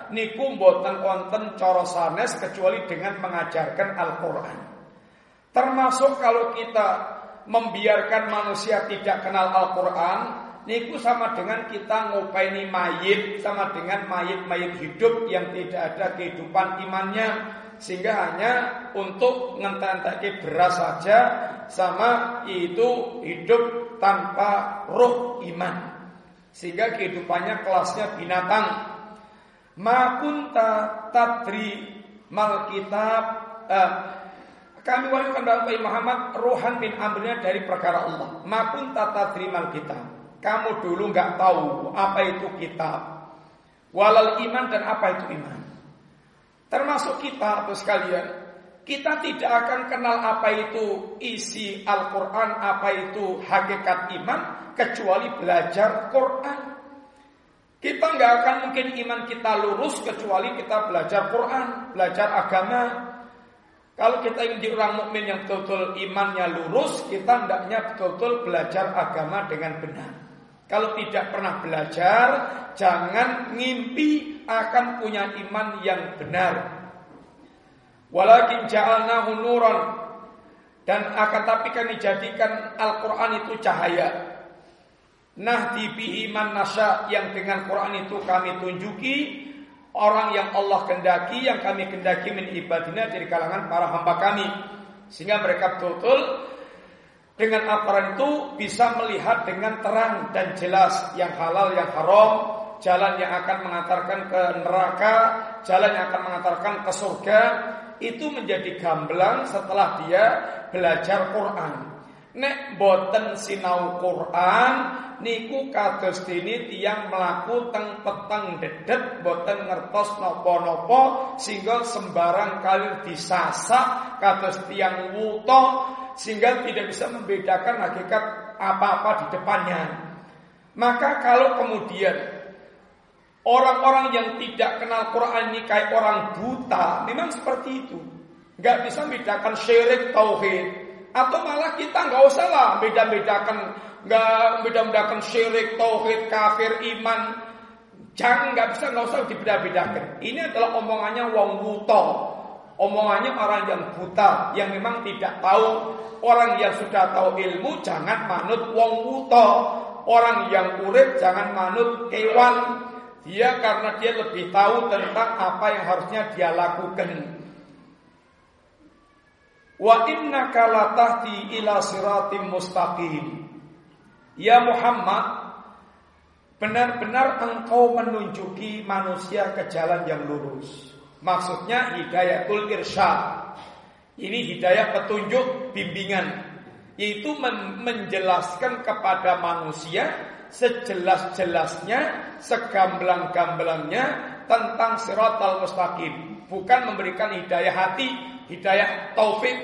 niku mboten wonten cara sanes kecuali dengan mengajarkan Al-Qur'an. Termasuk kalau kita membiarkan manusia tidak kenal Al-Quran Niku sama dengan kita ngopaini mayit Sama dengan mayit-mayit hidup yang tidak ada kehidupan imannya Sehingga hanya untuk ngententake beras saja Sama itu hidup tanpa roh iman Sehingga kehidupannya kelasnya binatang Makunta tadri mal kitab eh, kami wahyukan kepada Muhammad rohan min amrnya dari perkara Allah. Makun tata terima kita. Kamu dulu nggak tahu apa itu kitab. Walal iman dan apa itu iman. Termasuk kita atau sekalian. Kita tidak akan kenal apa itu isi Al-Quran, apa itu hakikat iman, kecuali belajar Quran. Kita nggak akan mungkin iman kita lurus kecuali kita belajar Quran, belajar agama, Kalau kita ingin jadi orang mukmin yang betul-betul imannya lurus, kita hendaknya betul-betul belajar agama dengan benar. Kalau tidak pernah belajar, jangan ngimpi akan punya iman yang benar. Walakin ja'alnahu nuran dan akan tapi kami jadikan Al-Quran itu cahaya. Nah bihi man nasya yang dengan Quran itu kami tunjuki orang yang Allah kendaki, yang kami kendaki min ibadina dari kalangan para hamba kami. Sehingga mereka betul-betul dengan Al-Quran itu bisa melihat dengan terang dan jelas yang halal, yang haram, jalan yang akan mengantarkan ke neraka, jalan yang akan mengantarkan ke surga, itu menjadi gamblang setelah dia belajar Quran. Nek boten sinau Quran niku kados dene tiyang mlaku teng peteng dedet boten ngertos napa-napa sehingga sembarang kali disasak kados tiang wuto sehingga tidak bisa membedakan hakikat apa-apa di depannya. Maka kalau kemudian orang-orang yang tidak kenal Quran ini kayak orang buta, memang seperti itu. Gak bisa membedakan syirik tauhid, atau malah kita nggak usah lah beda-bedakan nggak beda-bedakan syirik, tauhid, kafir, iman. Jangan nggak bisa nggak usah dibeda-bedakan. Ini adalah omongannya wong buta, omongannya orang yang buta yang memang tidak tahu. Orang yang sudah tahu ilmu jangan manut wong buta. Orang yang urip jangan manut kewan. Dia karena dia lebih tahu tentang apa yang harusnya dia lakukan. Wa innaka latahdi ila siratim mustaqim. Ya Muhammad, benar-benar engkau menunjuki manusia ke jalan yang lurus. Maksudnya hidayatul irsyad. Ini hidayah petunjuk bimbingan yaitu menjelaskan kepada manusia sejelas-jelasnya, segamblang-gamblangnya tentang siratal mustaqim, bukan memberikan hidayah hati hidayah taufik.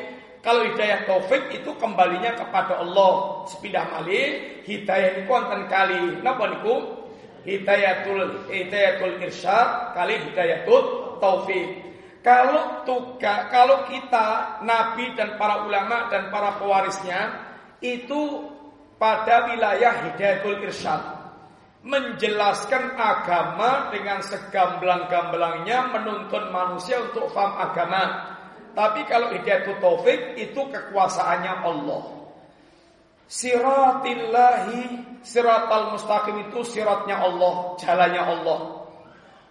Kalau hidayah taufik itu kembalinya kepada Allah. Sepindah malih hidayah ini konten kali. Napa niku? Hidayatul hidayatul irsyad kali hidayatul taufik. Kalau tuga, kalau kita nabi dan para ulama dan para pewarisnya itu pada wilayah hidayatul irsyad menjelaskan agama dengan segamblang-gamblangnya menuntun manusia untuk faham agama tapi kalau hidayatul taufik itu kekuasaannya Allah. Siratillahi siratal mustaqim itu siratnya Allah, jalannya Allah.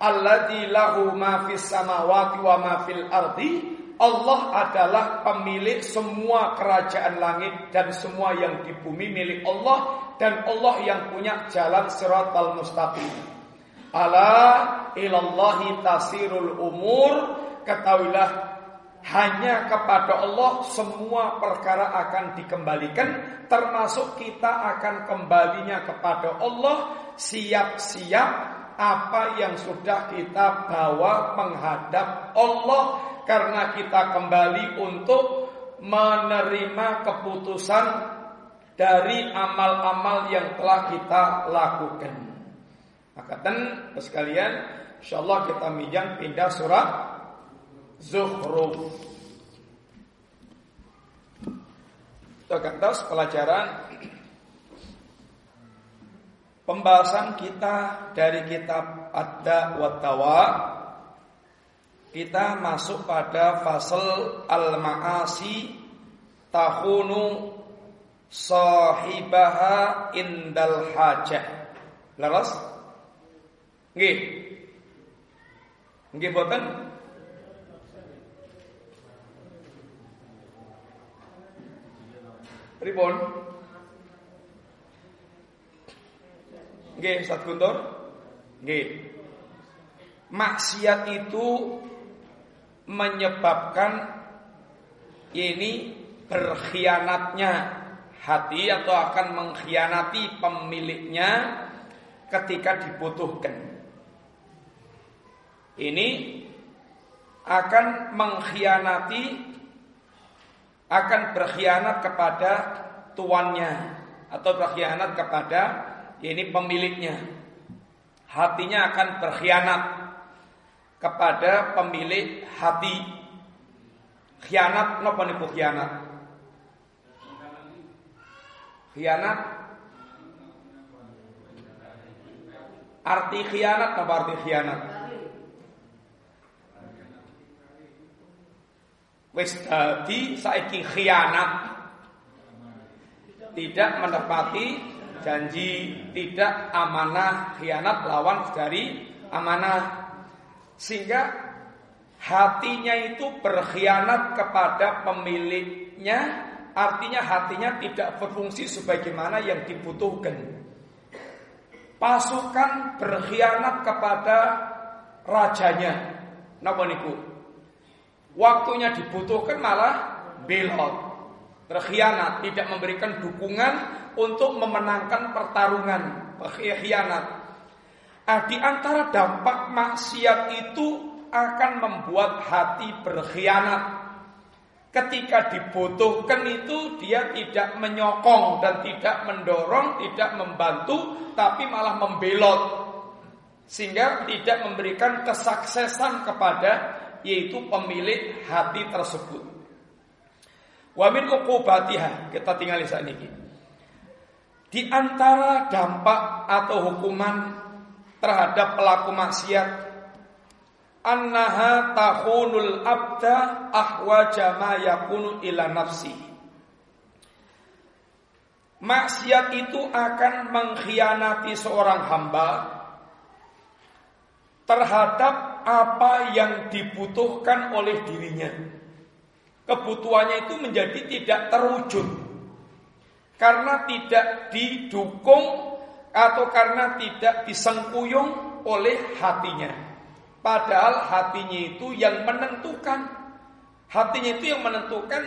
Alladzi lahu ma fis samawati wa ma fil ardi. Allah adalah pemilik semua kerajaan langit dan semua yang di bumi milik Allah dan Allah yang punya jalan siratal mustaqim. Ala ilallahi tasirul umur ketahuilah hanya kepada Allah semua perkara akan dikembalikan termasuk kita akan kembalinya kepada Allah siap-siap apa yang sudah kita bawa menghadap Allah karena kita kembali untuk menerima keputusan dari amal-amal yang telah kita lakukan. Maka sekalian, insyaallah kita minjam pindah surat Zuhruf Kita akan pelajaran Pembahasan kita dari kitab Ad-Da wa Tawa Kita masuk pada fasal Al-Ma'asi Tahunu Sahibaha Indal Hajah Laras? Nggih. Nggih boten? Pripun? Nggih, Ustaz Guntur? Nggih. Maksiat itu menyebabkan ini berkhianatnya hati atau akan mengkhianati pemiliknya ketika dibutuhkan. Ini akan mengkhianati akan berkhianat kepada tuannya atau berkhianat kepada ini pemiliknya. Hatinya akan berkhianat kepada pemilik hati. Khianat napa niku khianat? Khianat Arti khianat apa arti khianat? Wis dadi saiki khianat tidak menepati janji, tidak amanah, khianat lawan dari amanah. Sehingga hatinya itu berkhianat kepada pemiliknya, artinya hatinya tidak berfungsi sebagaimana yang dibutuhkan. Pasukan berkhianat kepada rajanya. Napa niku? Waktunya dibutuhkan malah belot terkhianat, tidak memberikan dukungan untuk memenangkan pertarungan, khianat. Ah, di antara dampak maksiat itu akan membuat hati berkhianat. Ketika dibutuhkan itu dia tidak menyokong dan tidak mendorong, tidak membantu, tapi malah membelot. Sehingga tidak memberikan kesuksesan kepada yaitu pemilik hati tersebut. Wa min uqubatiha kita tinggal ini. Di antara dampak atau hukuman terhadap pelaku maksiat annaha tahunul abda ahwaja ma yakunu ila nafsi. Maksiat itu akan mengkhianati seorang hamba terhadap apa yang dibutuhkan oleh dirinya kebutuhannya itu menjadi tidak terwujud karena tidak didukung atau karena tidak disengkuyung oleh hatinya. Padahal hatinya itu yang menentukan. Hatinya itu yang menentukan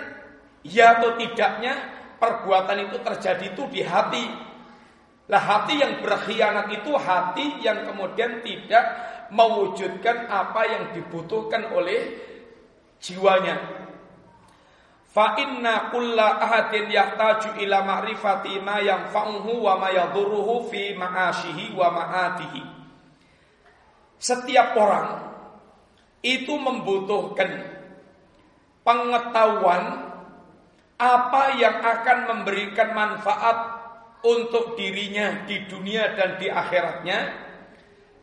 ya atau tidaknya perbuatan itu terjadi itu di hati. Lah hati yang berkhianat itu hati yang kemudian tidak mewujudkan apa yang dibutuhkan oleh jiwanya. Fa inna kulla ahadin yahtaju ila ma'rifati ma yanfa'uhu wa ma yadurruhu fi ma'ashihi wa ma'atihi. Setiap orang itu membutuhkan pengetahuan apa yang akan memberikan manfaat untuk dirinya di dunia dan di akhiratnya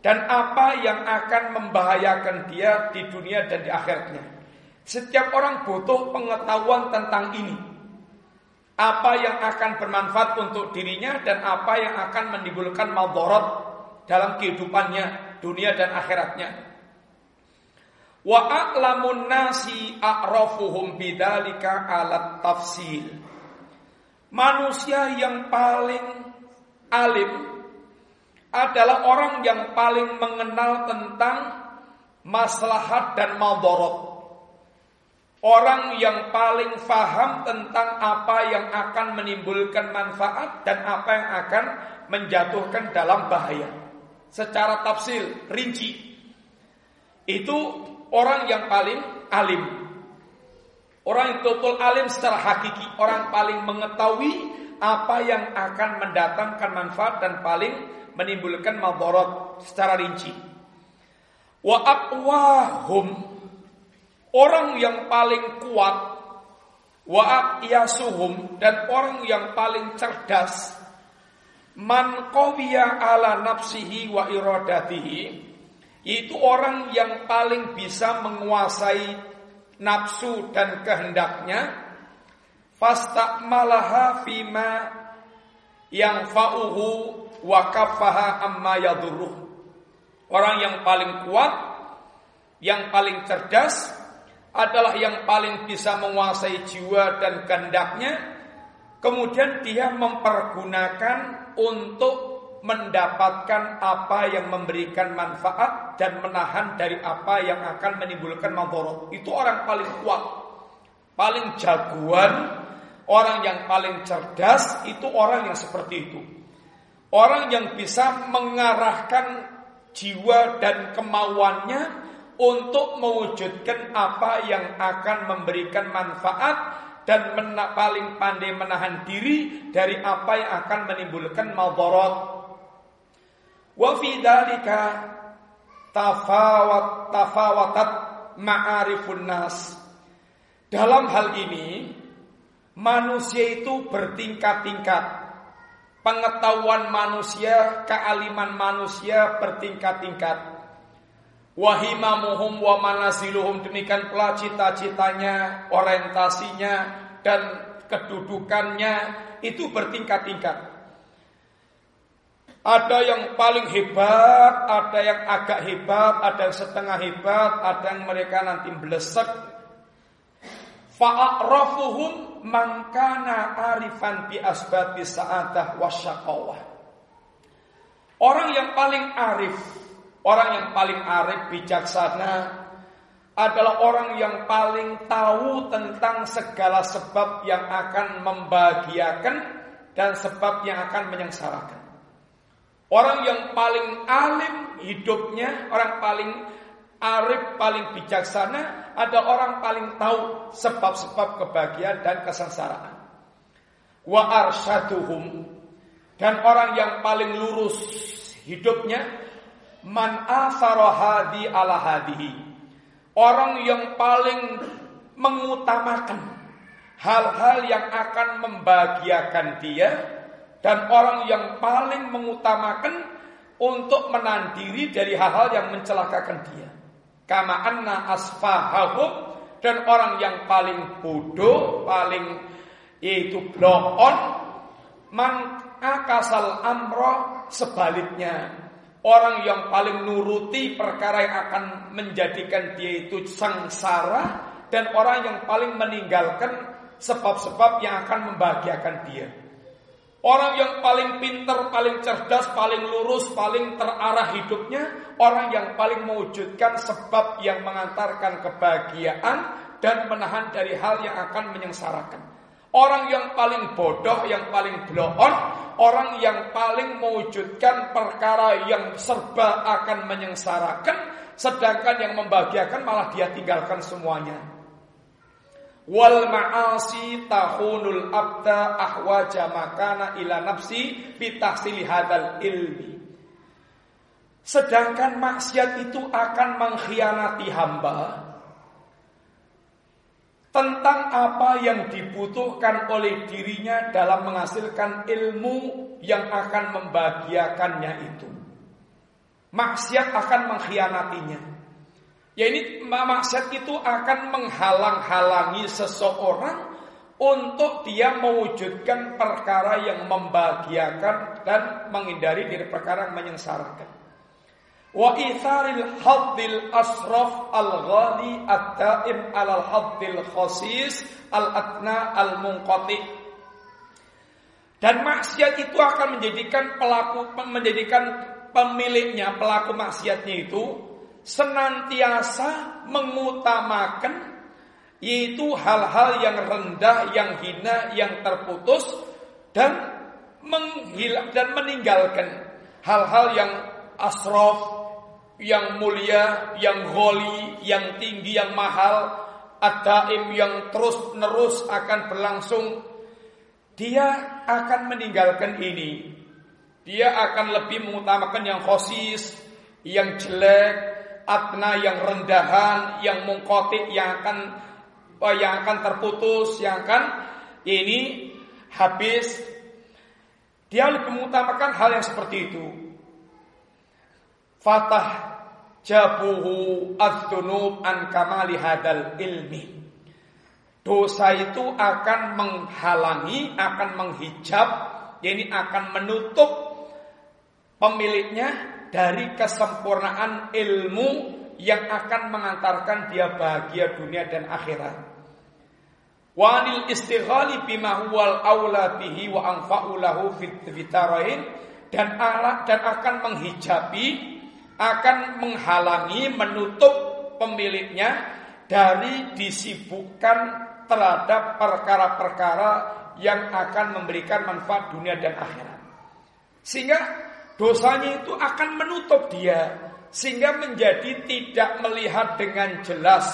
dan apa yang akan membahayakan dia di dunia dan di akhiratnya. Setiap orang butuh pengetahuan tentang ini. Apa yang akan bermanfaat untuk dirinya dan apa yang akan menimbulkan maldorot dalam kehidupannya, dunia dan akhiratnya. Wa a'lamun nasi a'rafuhum bidzalika alat tafsil. Manusia yang paling alim adalah orang yang paling mengenal tentang maslahat dan maldorot Orang yang paling faham tentang apa yang akan menimbulkan manfaat dan apa yang akan menjatuhkan dalam bahaya. Secara tafsir rinci. Itu orang yang paling alim. Orang yang total alim secara hakiki. Orang paling mengetahui apa yang akan mendatangkan manfaat dan paling menimbulkan madarat secara rinci. Wa aqwahum Orang yang paling kuat wa yasuhum dan orang yang paling cerdas man qawiya ala nafsihi wa iradatihi itu orang yang paling bisa menguasai nafsu dan kehendaknya fastakmalaha fima yang fa'uhu wa amma yadurruh orang yang paling kuat yang paling cerdas adalah yang paling bisa menguasai jiwa dan kehendaknya, kemudian dia mempergunakan untuk mendapatkan apa yang memberikan manfaat dan menahan dari apa yang akan menimbulkan madarat. Itu orang paling kuat, paling jagoan, orang yang paling cerdas itu orang yang seperti itu. Orang yang bisa mengarahkan jiwa dan kemauannya untuk mewujudkan apa yang akan memberikan manfaat dan mena paling pandai menahan diri dari apa yang akan menimbulkan madarat. Wa fi dzalika tafawat tafawatat ma'arifun nas. Dalam hal ini manusia itu bertingkat-tingkat. Pengetahuan manusia, kealiman manusia bertingkat-tingkat. Wahimamuhum wa manasiluhum demikian pula cita-citanya, orientasinya dan kedudukannya itu bertingkat-tingkat. Ada yang paling hebat, ada yang agak hebat, ada yang setengah hebat, ada yang mereka nanti belesek. Fa'arafuhum mangkana arifan bi asbabi sa'adah wasyaqawah. Orang yang paling arif Orang yang paling arif bijaksana adalah orang yang paling tahu tentang segala sebab yang akan membahagiakan dan sebab yang akan menyengsarakan. Orang yang paling alim hidupnya, orang paling arif, paling bijaksana ada orang paling tahu sebab-sebab kebahagiaan dan kesengsaraan. Wa arsyaduhum dan orang yang paling lurus hidupnya Man asara hadi ala hadihi. Orang yang paling mengutamakan hal-hal yang akan membahagiakan dia dan orang yang paling mengutamakan untuk menandiri dari hal-hal yang mencelakakan dia. Kama anna asfahahum dan orang yang paling bodoh, paling yaitu bloon man akasal amro sebaliknya Orang yang paling nuruti perkara yang akan menjadikan dia itu sengsara dan orang yang paling meninggalkan sebab-sebab yang akan membahagiakan dia. Orang yang paling pinter, paling cerdas, paling lurus, paling terarah hidupnya, orang yang paling mewujudkan sebab yang mengantarkan kebahagiaan dan menahan dari hal yang akan menyengsarakan. Orang yang paling bodoh, yang paling bloon, orang yang paling mewujudkan perkara yang serba akan menyengsarakan, sedangkan yang membahagiakan malah dia tinggalkan semuanya. Wal ma'asi tahunul abda ahwaja makana ila nafsi bitahsili hadal ilmi. Sedangkan maksiat itu akan mengkhianati hamba tentang apa yang dibutuhkan oleh dirinya dalam menghasilkan ilmu yang akan membahagiakannya itu. Maksiat akan mengkhianatinya. Ya ini maksiat itu akan menghalang-halangi seseorang untuk dia mewujudkan perkara yang membahagiakan dan menghindari dari perkara yang menyengsarakan. Wa itharil haddil asraf al ghali at-taim alal haddil khasis al atna al munqati dan maksiat itu akan menjadikan pelaku menjadikan pemiliknya pelaku maksiatnya itu senantiasa mengutamakan yaitu hal-hal yang rendah, yang hina, yang terputus dan menghilang dan meninggalkan hal-hal yang asraf yang mulia, yang holi, yang tinggi, yang mahal, adaim yang terus menerus akan berlangsung, dia akan meninggalkan ini. Dia akan lebih mengutamakan yang khosis, yang jelek, atna yang rendahan, yang mengkotik, yang akan oh, yang akan terputus, yang akan ini habis. Dia lebih mengutamakan hal yang seperti itu. Fatah jabuhu adzunub an kamali hadal ilmi. Dosa itu akan menghalangi, akan menghijab, ini akan menutup pemiliknya dari kesempurnaan ilmu yang akan mengantarkan dia bahagia dunia dan akhirat. Wanil istighali bima huwal aula bihi wa anfa'u lahu fit dan alat dan akan menghijabi akan menghalangi, menutup pemiliknya dari disibukkan terhadap perkara-perkara yang akan memberikan manfaat dunia dan akhirat. Sehingga dosanya itu akan menutup dia sehingga menjadi tidak melihat dengan jelas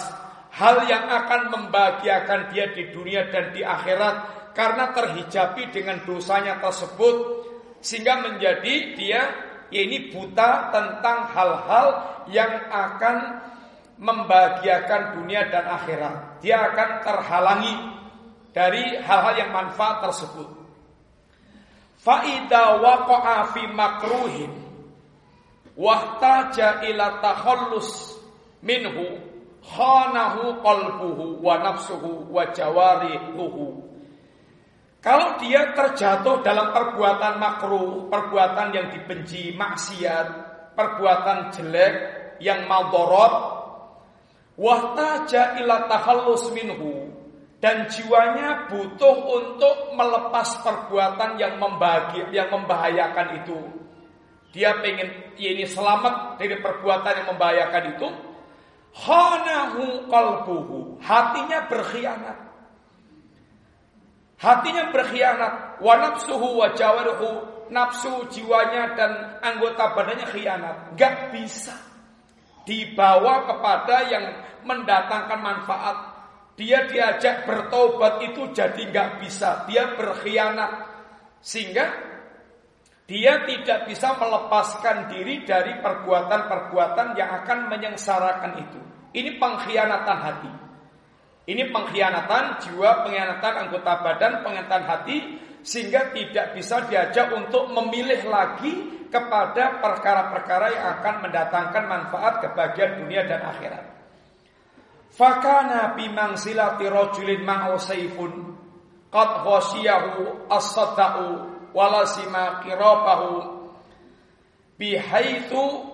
hal yang akan membahagiakan dia di dunia dan di akhirat karena terhijabi dengan dosanya tersebut sehingga menjadi dia ya ini buta tentang hal-hal yang akan membahagiakan dunia dan akhirat. Dia akan terhalangi dari hal-hal yang manfaat tersebut. Faida waqa'a fi makruhin wahtaja ila takhallus minhu khanahu qalbuhu wa nafsuhu wa jawarihuhu. Kalau dia terjatuh dalam perbuatan makruh, perbuatan yang dibenci, maksiat, perbuatan jelek yang madorot, wahtaja ila tahallus minhu dan jiwanya butuh untuk melepas perbuatan yang membahagia, yang membahayakan itu. Dia pengen ini selamat dari perbuatan yang membahayakan itu. Khanahu qalbuhu, hatinya berkhianat. Hatinya berkhianat, wa nafsuhu wa jawaruhu, nafsu jiwanya dan anggota badannya khianat. Gak bisa dibawa kepada yang mendatangkan manfaat. Dia diajak bertobat itu jadi gak bisa. Dia berkhianat. Sehingga dia tidak bisa melepaskan diri dari perbuatan-perbuatan yang akan menyengsarakan itu. Ini pengkhianatan hati. Ini pengkhianatan jiwa, pengkhianatan anggota badan, pengkhianatan hati sehingga tidak bisa diajak untuk memilih lagi kepada perkara-perkara yang akan mendatangkan manfaat kebahagiaan dunia dan akhirat. Fakana bimangsilati rajulin ma'u sayfun qad ghasyiyahu as-sadda'u walasima qirabahu bihaitsu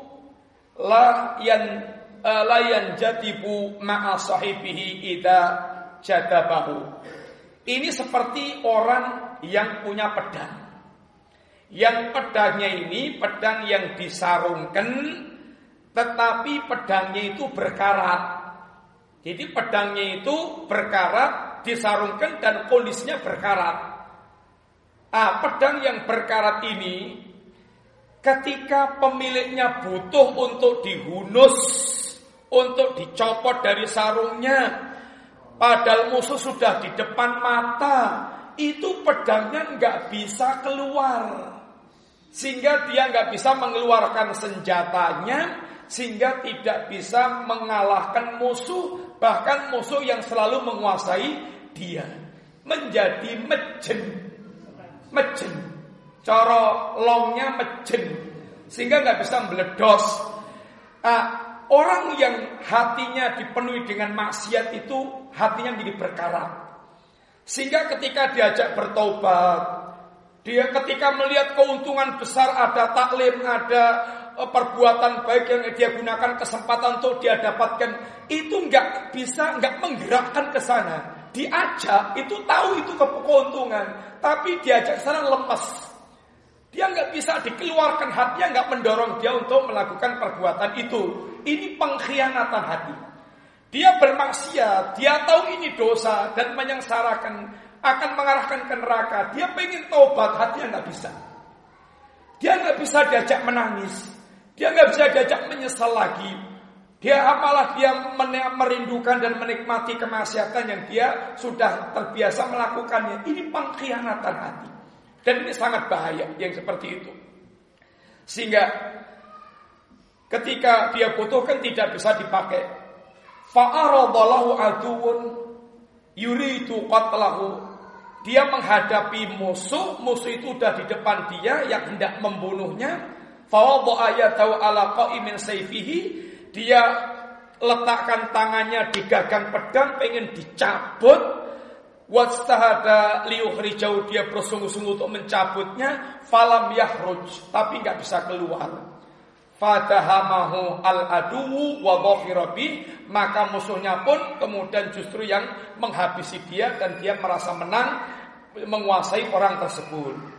la yan Eh, layan jadibu ma'a sahibihi ida jadabahu. Ini seperti orang yang punya pedang. Yang pedangnya ini pedang yang disarungkan tetapi pedangnya itu berkarat. Jadi pedangnya itu berkarat, disarungkan dan kondisinya berkarat. Ah, pedang yang berkarat ini ketika pemiliknya butuh untuk dihunus untuk dicopot dari sarungnya. Padahal musuh sudah di depan mata, itu pedangnya nggak bisa keluar. Sehingga dia nggak bisa mengeluarkan senjatanya, sehingga tidak bisa mengalahkan musuh, bahkan musuh yang selalu menguasai dia. Menjadi mejen. Mejen. Coro longnya mejen. Sehingga nggak bisa meledos. Ah, Orang yang hatinya dipenuhi dengan maksiat itu hatinya menjadi berkarat. Sehingga ketika diajak bertobat, dia ketika melihat keuntungan besar ada taklim, ada perbuatan baik yang dia gunakan kesempatan untuk dia dapatkan, itu nggak bisa nggak menggerakkan ke sana. Diajak itu tahu itu keuntungan, tapi diajak sana lemes. Dia nggak bisa dikeluarkan hatinya nggak mendorong dia untuk melakukan perbuatan itu. Ini pengkhianatan hati. Dia bermaksiat, dia tahu ini dosa dan menyengsarakan, akan mengarahkan ke neraka. Dia pengen tobat, hatinya nggak bisa. Dia nggak bisa diajak menangis, dia nggak bisa diajak menyesal lagi. Dia apalah dia merindukan dan menikmati kemaksiatan yang dia sudah terbiasa melakukannya. Ini pengkhianatan hati. Dan ini sangat bahaya yang seperti itu. Sehingga Ketika dia butuhkan tidak bisa dipakai. Fa'aradalahu aduun yuridu qatlahu. Dia menghadapi musuh, musuh itu sudah di depan dia yang hendak membunuhnya. Fawadha ayatahu ala qa'imin sayfihi. Dia letakkan tangannya di gagang pedang pengen dicabut. Wastahada liukhrijau dia bersungguh-sungguh untuk mencabutnya. Falam yahruj. Tapi nggak bisa keluar. Fadahamahu al-aduwu wa Maka musuhnya pun kemudian justru yang menghabisi dia Dan dia merasa menang Menguasai orang tersebut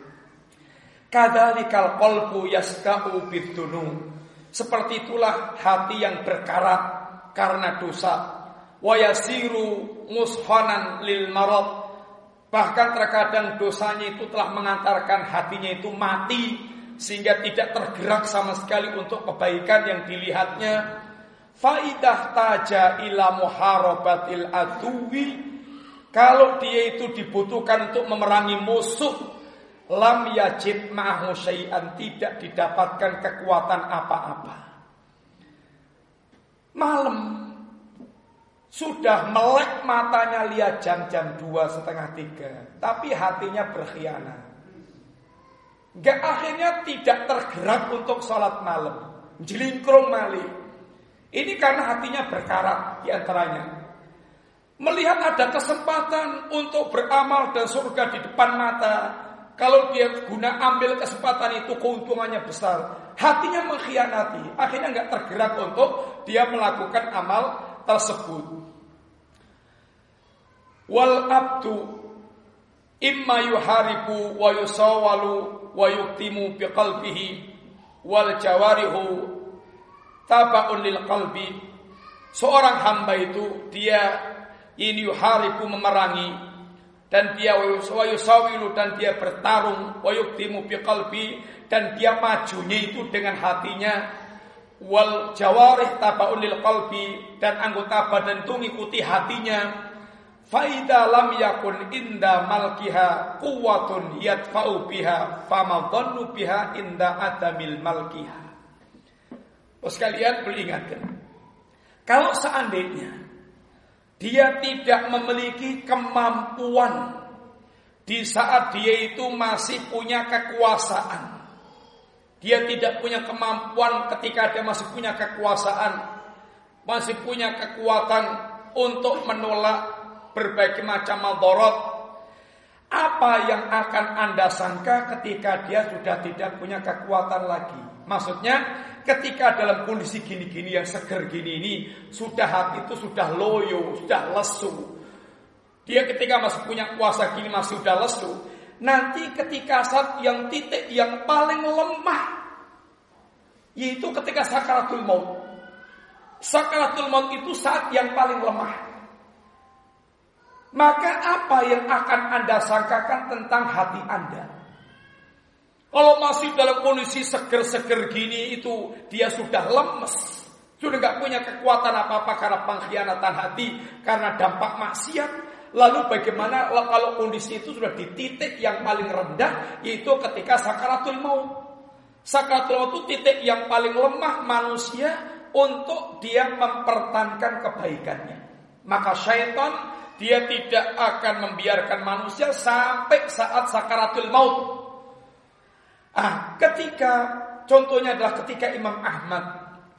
Kadalikal kolbu yaska'u bidunu Seperti itulah hati yang berkarat Karena dosa. Wayasiru mushonan lil marot Bahkan terkadang dosanya itu telah mengantarkan hatinya itu mati sehingga tidak tergerak sama sekali untuk kebaikan yang dilihatnya. Faidah taja ila muharabatil aduwi. Kalau dia itu dibutuhkan untuk memerangi musuh lam yajid ma'hu syai'an tidak didapatkan kekuatan apa-apa. Malam Sudah melek matanya lihat jam-jam dua setengah tiga. Tapi hatinya berkhianat. Gak akhirnya tidak tergerak untuk sholat malam. Jelingkrung mali. Ini karena hatinya berkarat di antaranya. Melihat ada kesempatan untuk beramal dan surga di depan mata. Kalau dia guna ambil kesempatan itu keuntungannya besar. Hatinya mengkhianati. Akhirnya nggak tergerak untuk dia melakukan amal tersebut. Wal abdu imma yuharibu wa yusawalu wa yuktimu biqalbihi wal jawarihu tabaun lil qalbi. Seorang hamba itu dia ini yuharibu memerangi dan dia wayusawilu dan dia bertarung wayuktimu biqalbi dan dia majunya itu dengan hatinya. Wal jawarih tabaun lil qalbi dan anggota badan itu mengikuti hatinya. Faida lam yakun inda malkiha quwwatun yadfa'u biha fama dhannu biha inda adamil malkiha. Terus kalian beringatkan kalau seandainya dia tidak memiliki kemampuan di saat dia itu masih punya kekuasaan. Dia tidak punya kemampuan ketika dia masih punya kekuasaan, masih punya kekuatan untuk menolak berbagai macam madarat. Apa yang akan Anda sangka ketika dia sudah tidak punya kekuatan lagi? Maksudnya ketika dalam kondisi gini-gini yang seger gini ini sudah hati itu sudah loyo, sudah lesu. Dia ketika masih punya kuasa gini masih sudah lesu. Nanti ketika saat yang titik yang paling lemah yaitu ketika sakaratul maut. Sakaratul maut itu saat yang paling lemah. Maka apa yang akan Anda sangkakan tentang hati Anda? Kalau masih dalam kondisi seger-seger gini itu dia sudah lemes. Sudah nggak punya kekuatan apa-apa karena pengkhianatan hati, karena dampak maksiat. Lalu bagaimana kalau kondisi itu sudah di titik yang paling rendah, yaitu ketika sakaratul maut. Sakaratul maut itu titik yang paling lemah manusia untuk dia mempertahankan kebaikannya. Maka syaitan dia tidak akan membiarkan manusia sampai saat sakaratul maut. Ah, ketika contohnya adalah ketika Imam Ahmad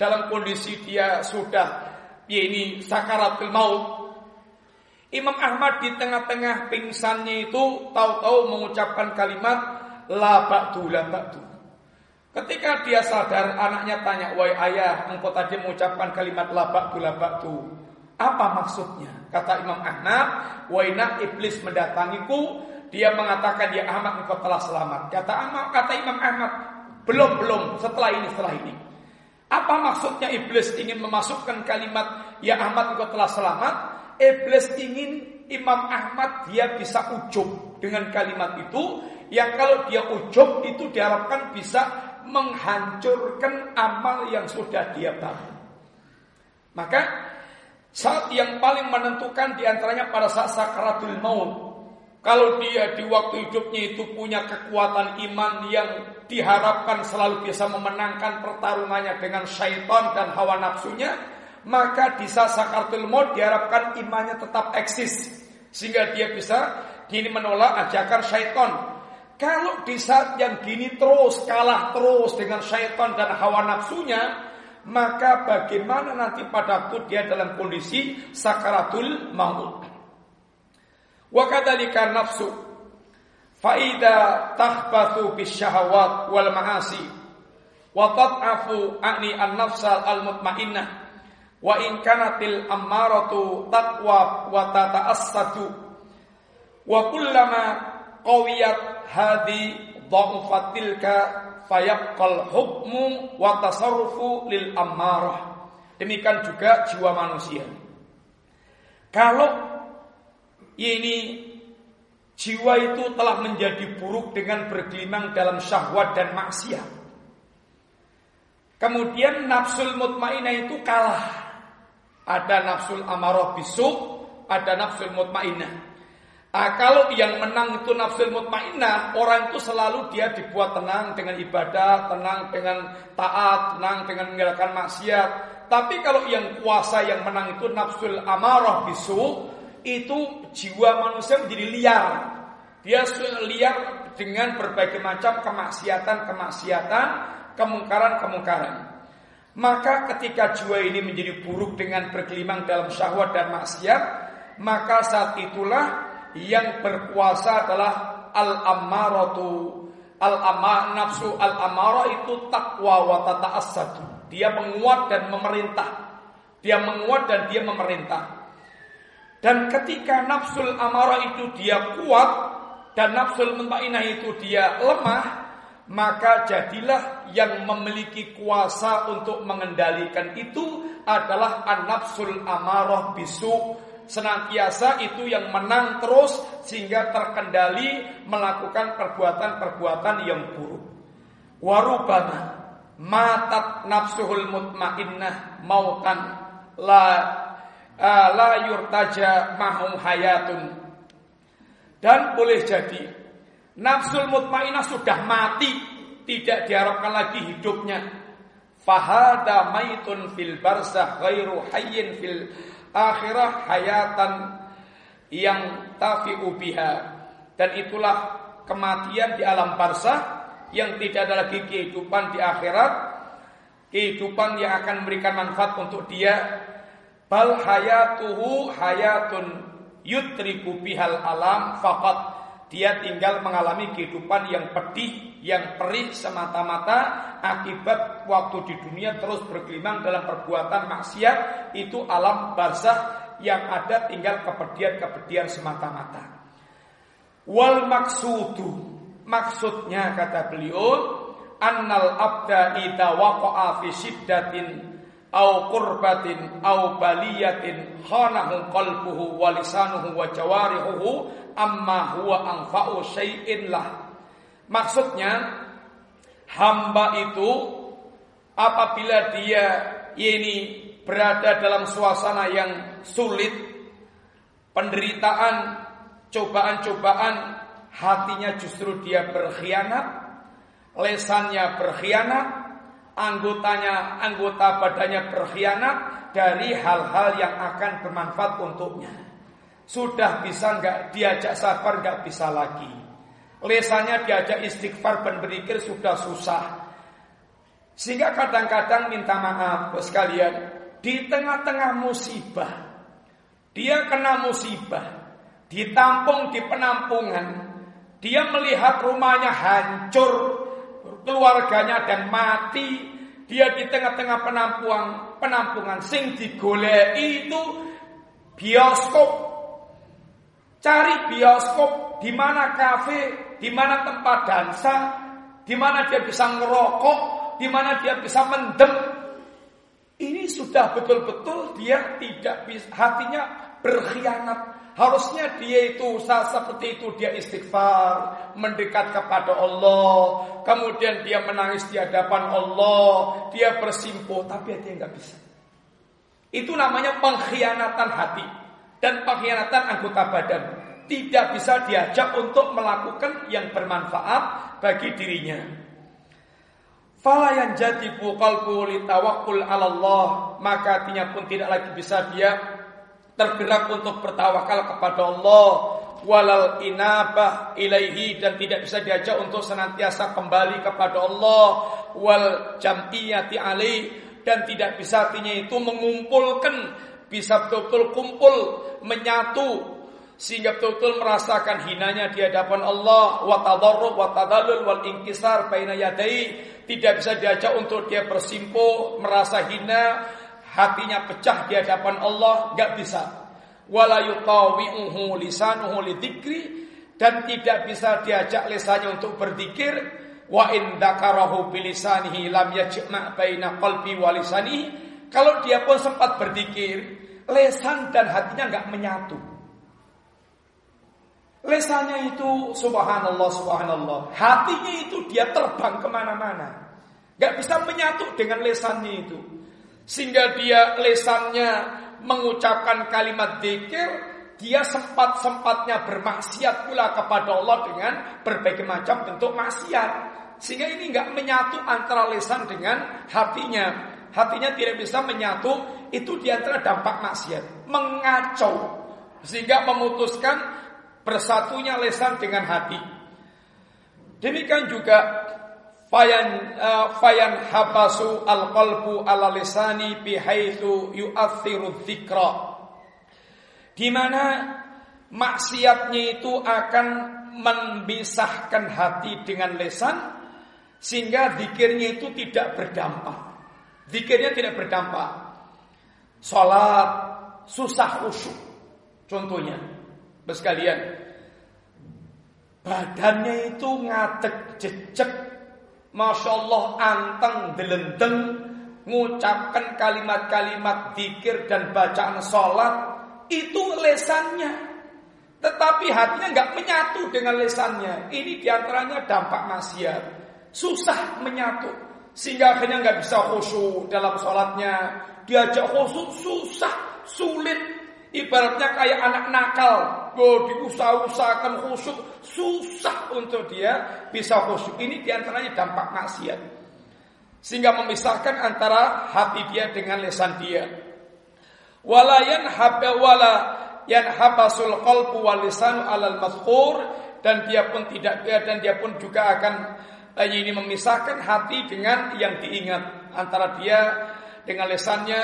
dalam kondisi dia sudah ya ini sakaratul maut. Imam Ahmad di tengah-tengah pingsannya itu tahu-tahu mengucapkan kalimat la ba'du la ba'du. Ketika dia sadar anaknya tanya, "Wahai ayah, engkau tadi mengucapkan kalimat la ba'du la ba'du. Apa maksudnya?" Kata Imam Ahmad, "Waina iblis mendatangiku dia mengatakan ya Ahmad engkau telah selamat. Kata Ahmad, kata Imam Ahmad, belum belum setelah ini setelah ini. Apa maksudnya iblis ingin memasukkan kalimat ya Ahmad engkau telah selamat? Iblis ingin Imam Ahmad dia bisa ujub dengan kalimat itu yang kalau dia ujub itu diharapkan bisa menghancurkan amal yang sudah dia bangun. Maka saat yang paling menentukan di antaranya pada saat sakaratul maut kalau dia di waktu hidupnya itu punya kekuatan iman yang diharapkan selalu bisa memenangkan pertarungannya dengan syaitan dan hawa nafsunya, maka di saat sakartul maut diharapkan imannya tetap eksis sehingga dia bisa gini menolak ajakan syaitan. Kalau di saat yang gini terus kalah terus dengan syaitan dan hawa nafsunya, maka bagaimana nanti pada waktu dia dalam kondisi sakaratul maut? Wa kadzalika nafsu. Faida tahbathu bisyahawat wal ma'asi. Wa tad'afu ani an-nafsal al-mutmainnah. Wa in kanatil ammaratu taqwa wa tata'assatu. Wa kullama qawiyat hadi dha'ufatilka fayaqal hukmu wa tasarrufu lil ammarah. Demikian juga jiwa manusia. Kalau ini jiwa itu telah menjadi buruk dengan bergelimang dalam syahwat dan maksiat. Kemudian nafsul mutmainah itu kalah. Ada nafsul amarah bisuk, ada nafsul mutmainah. Nah, kalau yang menang itu nafsul mutmainah, orang itu selalu dia dibuat tenang dengan ibadah, tenang dengan taat, tenang dengan meninggalkan maksiat. Tapi kalau yang kuasa yang menang itu nafsul amarah bisu, itu jiwa manusia menjadi liar. Dia liar dengan berbagai macam kemaksiatan-kemaksiatan, kemungkaran-kemungkaran. Maka ketika jiwa ini menjadi buruk dengan bergelimang dalam syahwat dan maksiat, maka saat itulah yang berkuasa adalah al-ammaratu al-amma nafsu al-ammara itu takwa wa tata'assadu. Dia menguat dan memerintah. Dia menguat dan dia memerintah. Dan ketika nafsul amara itu dia kuat dan nafsul mutmainah itu dia lemah, maka jadilah yang memiliki kuasa untuk mengendalikan itu adalah an-nafsul amarah bisu senantiasa itu yang menang terus sehingga terkendali melakukan perbuatan-perbuatan yang buruk. Warubana matat nafsuhul mutmainnah mautan la la yurtaja mahum hayatun. Dan boleh jadi nafsul mutmainnah sudah mati, tidak diharapkan lagi hidupnya. Fahada maitun fil barzah ghairu hayyin fil akhirah hayatan yang tafi'u biha dan itulah kematian di alam barzah yang tidak ada lagi kehidupan di akhirat kehidupan yang akan memberikan manfaat untuk dia bal hayatuhu hayatun yutriku bihal alam faqat dia tinggal mengalami kehidupan yang pedih, yang perih semata-mata akibat waktu di dunia terus bergelimang dalam perbuatan maksiat itu alam barzah yang ada tinggal kepedihan-kepedihan semata-mata. Wal maksudu maksudnya kata beliau annal abda idza waqa'a fi shiddatin au qurbatin au baliyatin khanahu qalbuhu wa lisanuhu wa jawarihuhu amma huwa anfa'u syai'in lah. Maksudnya hamba itu apabila dia ini berada dalam suasana yang sulit, penderitaan, cobaan-cobaan, hatinya justru dia berkhianat, lesannya berkhianat, anggotanya, anggota badannya berkhianat dari hal-hal yang akan bermanfaat untuknya. Sudah bisa nggak diajak sabar nggak bisa lagi. Lesanya diajak istighfar dan berikir sudah susah. Sehingga kadang-kadang minta maaf sekalian di tengah-tengah musibah. Dia kena musibah, ditampung di penampungan. Dia melihat rumahnya hancur, keluarganya dan mati dia di tengah-tengah penampungan penampungan sing digoleki itu bioskop. Cari bioskop di mana kafe di mana tempat dansa di mana dia bisa ngerokok di mana dia bisa mendem. Ini sudah betul-betul dia tidak bisa hatinya berkhianat Harusnya dia itu saat seperti itu dia istighfar, mendekat kepada Allah, kemudian dia menangis di hadapan Allah, dia bersimpuh, tapi dia nggak bisa. Itu namanya pengkhianatan hati dan pengkhianatan anggota badan. Tidak bisa diajak untuk melakukan yang bermanfaat bagi dirinya. Fala yang jadi qalbu li tawakkul Allah, maka hatinya pun tidak lagi bisa dia tergerak untuk bertawakal kepada Allah. Walal inabah ilaihi dan tidak bisa diajak untuk senantiasa kembali kepada Allah. Wal jam'iyati alaih dan tidak bisa artinya itu mengumpulkan bisa betul-betul kumpul menyatu sehingga betul-betul merasakan hinanya di hadapan Allah. Wa tadarrub wa tadallul wal inkisar baina yadai. Tidak bisa diajak untuk dia bersimpuh merasa hina hatinya pecah di hadapan Allah, nggak bisa. Wala yutawi'uhu lisanuhu lidzikri dan tidak bisa diajak lisannya untuk berzikir wa in dzakarahu bilisanihi lam yajma' baina qalbi wa lisanihi. Kalau dia pun sempat berzikir, lesan dan hatinya nggak menyatu. Lesannya itu subhanallah subhanallah, hatinya itu dia terbang ke mana-mana, nggak bisa menyatu dengan lesannya itu. Sehingga dia lesannya mengucapkan kalimat zikir, dia sempat-sempatnya bermaksiat pula kepada Allah dengan berbagai macam bentuk maksiat. Sehingga ini nggak menyatu antara lesan dengan hatinya. hatinya tidak bisa menyatu, itu di antara dampak maksiat. Mengacau. Sehingga memutuskan bersatunya lesan dengan hati. Demikian juga fayan uh, fayan habasu al qalbu ala lisani bihaitsu yu'athiru dzikra di mana maksiatnya itu akan memisahkan hati dengan lesan sehingga zikirnya itu tidak berdampak. Zikirnya tidak berdampak. Salat susah khusyuk. Contohnya, sekalian, badannya itu ngadek jejek, masya Allah anteng delendeng, mengucapkan kalimat-kalimat zikir dan bacaan sholat itu lesannya. Tetapi hatinya nggak menyatu dengan lesannya. Ini di antaranya dampak maksiat. Susah menyatu. Sehingga akhirnya nggak bisa khusyuk dalam sholatnya. Diajak khusyuk susah, sulit. Ibaratnya kayak anak nakal. Oh, diusah-usahakan khusyuk. Susah untuk dia bisa khusyuk. Ini di antaranya dampak maksiat. Sehingga memisahkan antara hati dia dengan lesan dia. Walayan habba wala yang habasul qalbu wal lisanu alal mazkur dan dia pun tidak dan dia pun juga akan eh, ini memisahkan hati dengan yang diingat antara dia dengan lesannya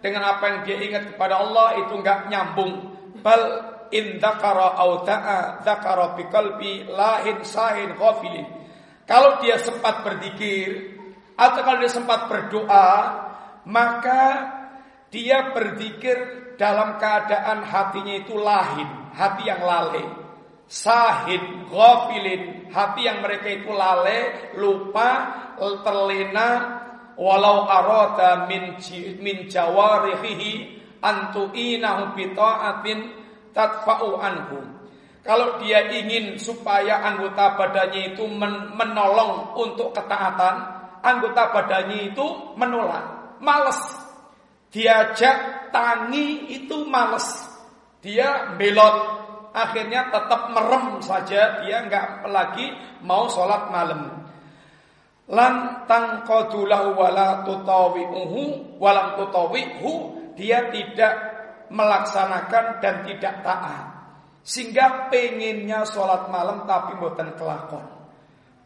dengan apa yang dia ingat kepada Allah itu enggak nyambung bal in dzakara au ta'a lahin sahin ghafilin kalau dia sempat berzikir atau kalau dia sempat berdoa maka dia berzikir dalam keadaan hatinya itu lahin, hati yang lalai. Sahid, ghafilin, hati yang mereka itu lalai, lupa, terlena, walau arada min min jawarihi antu'inahu bita'atin tadfa'u anhu. Kalau dia ingin supaya anggota badannya itu men menolong untuk ketaatan, anggota badannya itu menolak, males diajak tangi itu males. Dia belot. Akhirnya tetap merem saja. Dia nggak lagi mau sholat malam. Lan tangkodulahu wala tutawi'uhu walam tutawi'hu. Dia tidak melaksanakan dan tidak taat. Sehingga pengennya sholat malam tapi buatan kelakon.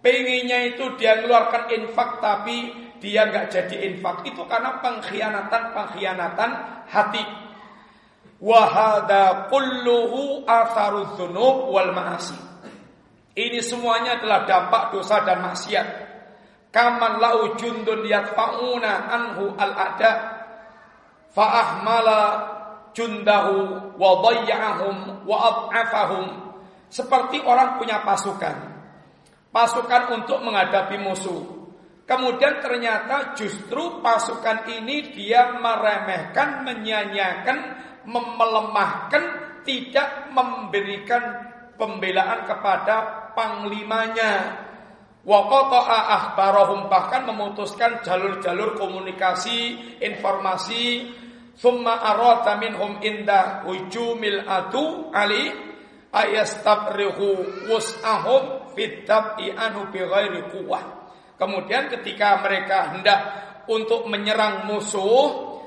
Pengennya itu dia keluarkan infak tapi dia nggak jadi infak itu karena pengkhianatan pengkhianatan hati. Wahada kulluhu wal. Ini semuanya adalah dampak dosa dan maksiat. Kaman lau jundun yatfa'una anhu al-ada fa'ahmala jundahu wa dhayya'ahum wa ad'afahum. Seperti orang punya pasukan. Pasukan untuk menghadapi musuh. Kemudian ternyata justru pasukan ini dia meremehkan, menyanyiakan, memelemahkan, tidak memberikan pembelaan kepada panglimanya. Waqata'a ahbarahum bahkan memutuskan jalur-jalur komunikasi, informasi, summa arata minhum inda hujumil adu ali ayastabrihu wus'ahum fit tab'i anhu bi ghairi quwwah. Kemudian ketika mereka hendak untuk menyerang musuh,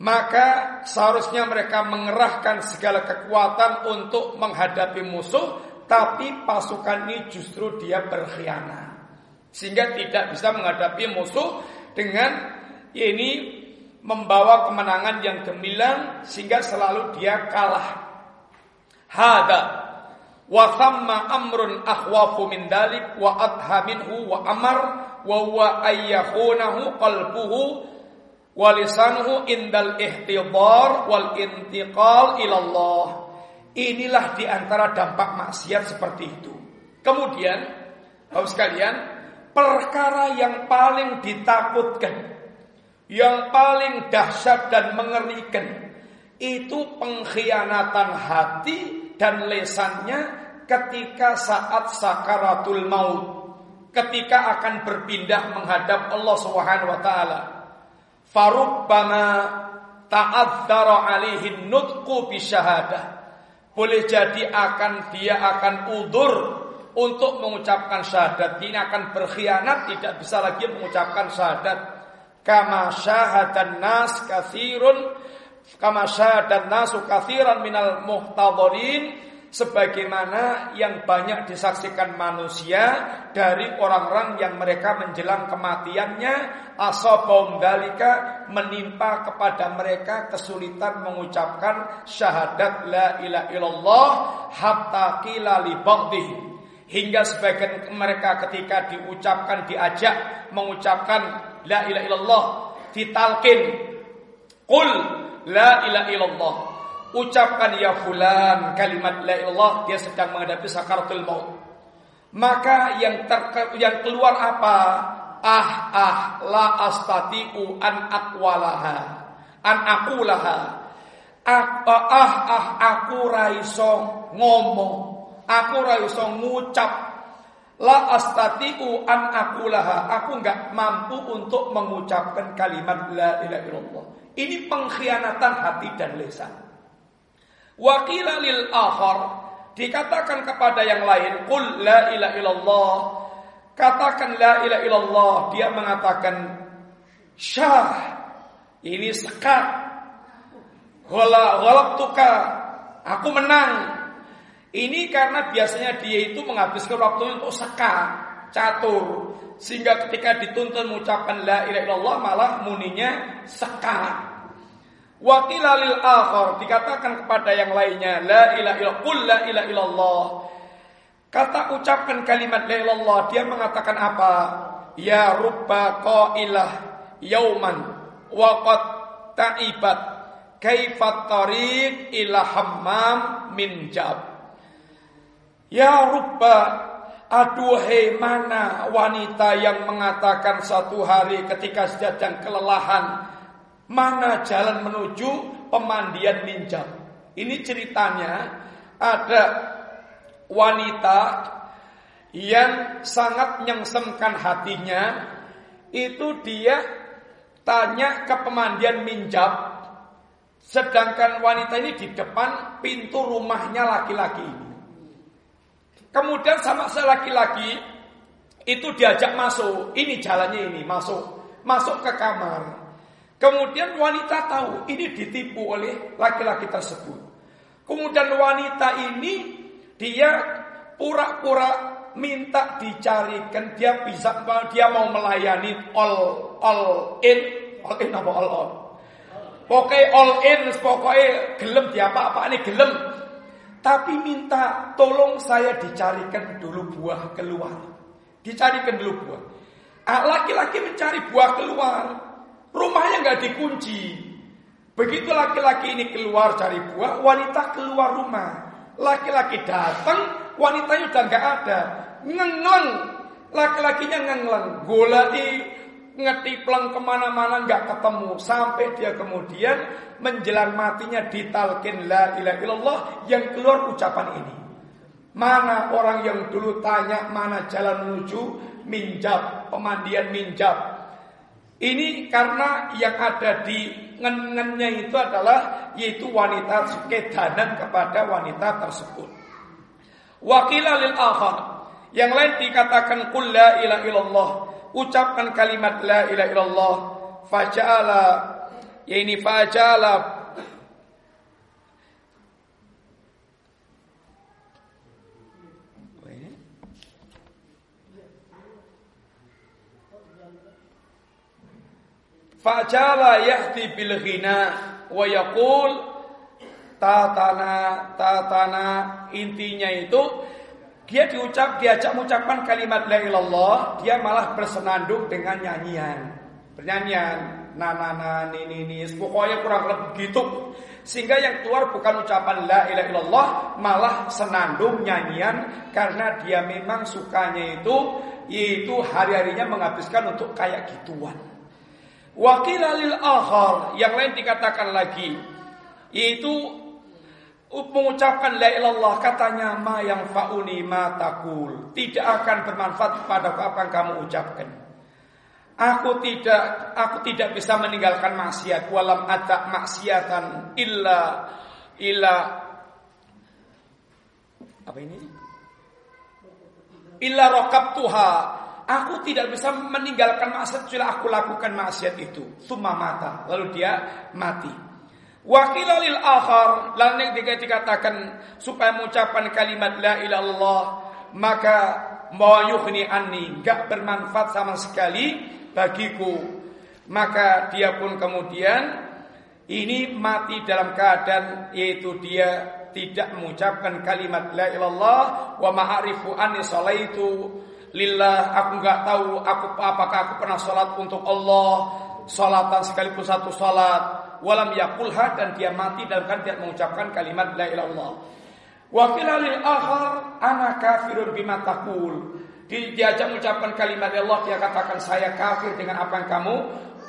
maka seharusnya mereka mengerahkan segala kekuatan untuk menghadapi musuh, tapi pasukan ini justru dia berkhianat. Sehingga tidak bisa menghadapi musuh dengan ini membawa kemenangan yang gemilang sehingga selalu dia kalah. Hada Wa thamma amrun akhwafu min dalik wa adha minhu wa amar wa huwa ayyahunahu qalbuhu wa lisanuhu indal ihtidar wal intiqal ilallah. Inilah di antara dampak maksiat seperti itu. Kemudian, Bapak sekalian, perkara yang paling ditakutkan, yang paling dahsyat dan mengerikan, itu pengkhianatan hati dan lesannya ketika saat sakaratul maut, ketika akan berpindah menghadap Allah Subhanahu wa taala. Farubbama ta'adzara alaihi nutqu bisyahadah. Boleh jadi akan dia akan udur untuk mengucapkan syahadat. Ini akan berkhianat tidak bisa lagi mengucapkan syahadat. Kama syahadan nas kathirun kama syahadan nasu kathiran minal muhtadhirin sebagaimana yang banyak disaksikan manusia dari orang-orang yang mereka menjelang kematiannya asabum dalika menimpa kepada mereka kesulitan mengucapkan syahadat la ilaha illallah hatta qila li hingga sebagian mereka ketika diucapkan diajak mengucapkan la ilaha illallah ditalkin. Qul la ilaha illallah. Ucapkan ya fulan kalimat la ilallah dia sedang menghadapi sakaratul maut. Maka yang ter yang keluar apa? Ah ah la astati'u an aqwalaha an aqulaha. Ah ah, ah aku raiso ngomong aku raiso ngucap la astati'u an aqulaha aku enggak mampu untuk mengucapkan kalimat la ilaha illallah ini pengkhianatan hati dan lisan Wakila lil akhar dikatakan kepada yang lain, "Qul la ilaha illallah." Katakan la ilaha illallah. Dia mengatakan syah. Ini sekat. Ghala tuka. Aku menang. Ini karena biasanya dia itu menghabiskan waktunya untuk sekat, catur. Sehingga ketika dituntun mengucapkan la ilaha illallah malah muninya sekat. Wakila lil akhar dikatakan kepada yang lainnya la ilaha illallah qul la ilaha illallah. Kata ucapkan kalimat la ilallah dia mengatakan apa? Ya rubba qailah yauman wa qad ta'ibat kaifat tariq ila hammam min jab. Ya rubba Aduhai mana wanita yang mengatakan satu hari ketika sedang kelelahan Mana jalan menuju pemandian minjam? Ini ceritanya ada wanita yang sangat nyengsemkan hatinya itu dia tanya ke pemandian minjam sedangkan wanita ini di depan pintu rumahnya laki-laki Kemudian sama laki-laki itu diajak masuk. Ini jalannya ini, masuk. Masuk ke kamar. Kemudian wanita tahu ini ditipu oleh laki-laki tersebut. Kemudian wanita ini dia pura-pura minta dicarikan dia bisa dia mau melayani all all in all in apa all on pokoknya all in pokoknya gelem dia apa apa ini gelem tapi minta tolong saya dicarikan dulu buah keluar dicarikan dulu buah ah, laki-laki mencari buah keluar Rumahnya nggak dikunci. Begitu laki-laki ini keluar cari buah, wanita keluar rumah. Laki-laki datang, wanitanya udah nggak ada. Ngengleng, laki-lakinya ngengleng. Golai ngetiplang ke mana-mana nggak ketemu sampai dia kemudian menjelang matinya ditalkin la ilaha illallah yang keluar ucapan ini. Mana orang yang dulu tanya mana jalan menuju minjab, pemandian minjab. Ini karena yang ada di ngennya itu adalah yaitu wanita kedanan kepada wanita tersebut. Wakilah lil akhar. Yang lain dikatakan qul la ilaha illallah. Ucapkan kalimat la ilaha illallah. Faja'ala ya ini faja'ala Fajala yahti bil ghina wa yaqul tatana tatana intinya itu dia diucap diajak mengucapkan kalimat la ilallah dia malah bersenandung dengan nyanyian. Bernyanyian nana nana ini ini pokoknya kurang lebih gitu. Sehingga yang keluar bukan ucapan la ilaha illallah malah senandung nyanyian karena dia memang sukanya itu yaitu hari-harinya menghabiskan untuk kayak gituan. Wakilalil akhar yang lain dikatakan lagi yaitu mengucapkan la ilallah katanya ma yang fauni ma takul tidak akan bermanfaat kepada apa yang kamu ucapkan. Aku tidak aku tidak bisa meninggalkan maksiat. Walam ada maksiatan illa illa apa ini? Illa rokab tuha Aku tidak bisa meninggalkan maksiat Bila aku lakukan maksiat itu. Suma mata. Lalu dia mati Wakilalil akhar Lalu dikatakan Supaya mengucapkan kalimat La ilallah Maka Mawayuhni anni Gak bermanfaat sama sekali Bagiku. Maka dia pun kemudian Ini mati dalam keadaan Yaitu dia tidak mengucapkan kalimat La ilallah Wa ma'arifu anni salaitu lillah aku nggak tahu aku apakah aku pernah sholat untuk Allah sholatan sekalipun satu sholat walam yakulha dan dia mati dalam kan tidak mengucapkan kalimat la ilallah wa lil akhar ana kafirun bima taqul. Diajak mengucapkan kalimat Allah dia katakan saya kafir dengan apa yang kamu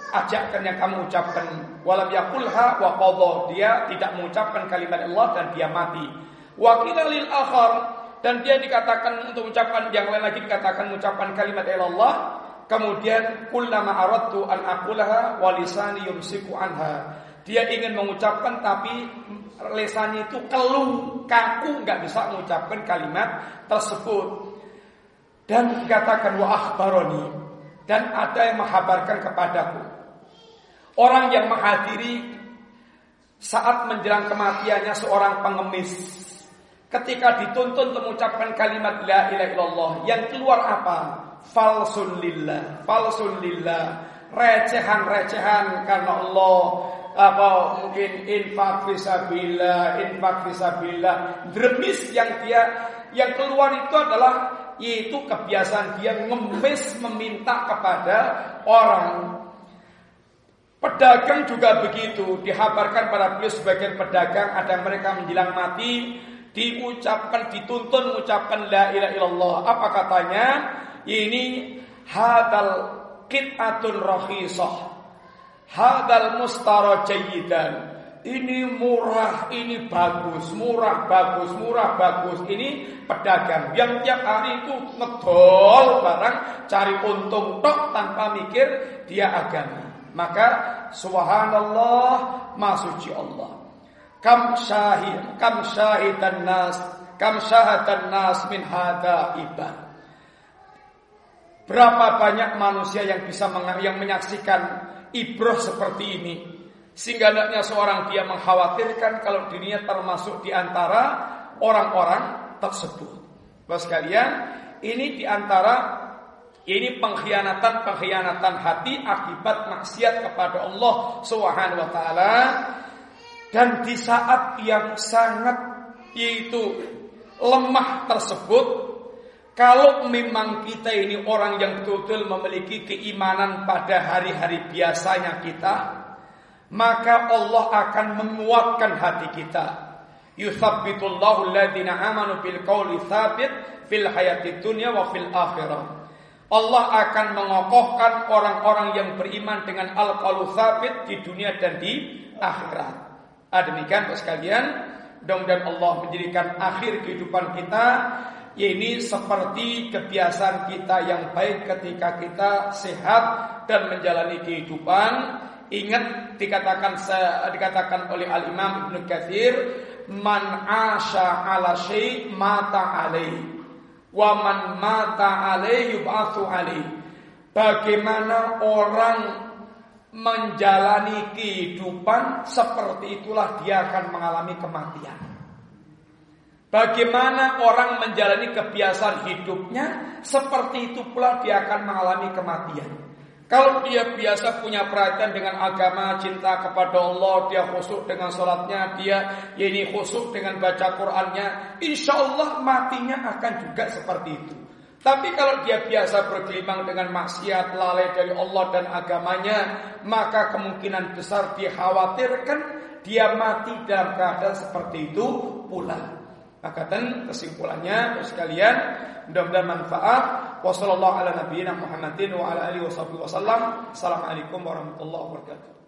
ajakkan yang kamu ucapkan. Walam yakulha wa qadha dia tidak mengucapkan kalimat Allah dan dia mati. Wa lil akhar dan dia dikatakan untuk ucapan yang lain lagi dikatakan ucapan kalimat Allah kemudian kullama aradtu an aqulaha wa lisani yumsiku anha. Dia ingin mengucapkan tapi lesannya itu keluh kaku nggak bisa mengucapkan kalimat tersebut. Dan dikatakan wa akhbaroni. Dan ada yang menghabarkan kepadaku. Orang yang menghadiri saat menjelang kematiannya seorang pengemis. Ketika dituntun mengucapkan kalimat la ilaha illallah, yang keluar apa? Falsun lillah, falsun lillah, recehan-recehan karena Allah apa mungkin infak fisabilillah, infak fisabilillah. Dremis yang dia yang keluar itu adalah yaitu kebiasaan dia ngemis meminta kepada orang. Pedagang juga begitu, dihabarkan pada beliau sebagian pedagang ada mereka menjelang mati diucapkan dituntun mengucapkan la ilaha illallah. Apa katanya? Ini hadal qit'atun rakhisah. Hadal mustara jayyidan. Ini murah, ini bagus, murah bagus, murah bagus. Ini pedagang yang tiap hari itu ngedol barang, cari untung tok tanpa mikir dia agama. Maka subhanallah, masuci Allah. Kam syahid, kam syahidan nas, kam syahadan nas min hada iban. Berapa banyak manusia yang bisa yang menyaksikan ibroh seperti ini sehingga hendaknya seorang dia mengkhawatirkan kalau dirinya termasuk di antara orang-orang tersebut. Bos kalian, ini di antara ini pengkhianatan-pengkhianatan hati akibat maksiat kepada Allah Subhanahu wa taala dan di saat yang sangat yaitu lemah tersebut kalau memang kita ini orang yang betul-betul memiliki keimanan pada hari-hari biasanya kita maka Allah akan menguatkan hati kita. Yuthabbitullahu alladhina amanu bil qawli tsabit fil hayati dunya wa fil akhirah. Allah akan mengokohkan orang-orang yang beriman dengan al-qaulu tsabit di dunia dan di akhirat. Ah, demikian sekalian, mudah-mudahan Allah menjadikan akhir kehidupan kita ini seperti kebiasaan kita yang baik ketika kita sehat dan menjalani kehidupan. Ingat dikatakan dikatakan oleh Al Imam Ibnu Katsir, man asha ala syai mata alaihi wa man mata alaihi yub'atsu alaihi. Bagaimana orang menjalani kehidupan seperti itulah dia akan mengalami kematian. Bagaimana orang menjalani kebiasaan hidupnya seperti itu pula dia akan mengalami kematian. Kalau dia biasa punya perhatian dengan agama, cinta kepada Allah, dia khusyuk dengan sholatnya, dia ini khusyuk dengan baca Qurannya, insya Allah matinya akan juga seperti itu. Tapi kalau dia biasa bergelimang dengan maksiat, lalai dari Allah dan agamanya, maka kemungkinan besar dikhawatirkan dia mati dalam keadaan seperti itu pula. Maka dan kesimpulannya sekalian mudah-mudahan manfaat. Wassalamualaikum warahmatullahi wabarakatuh.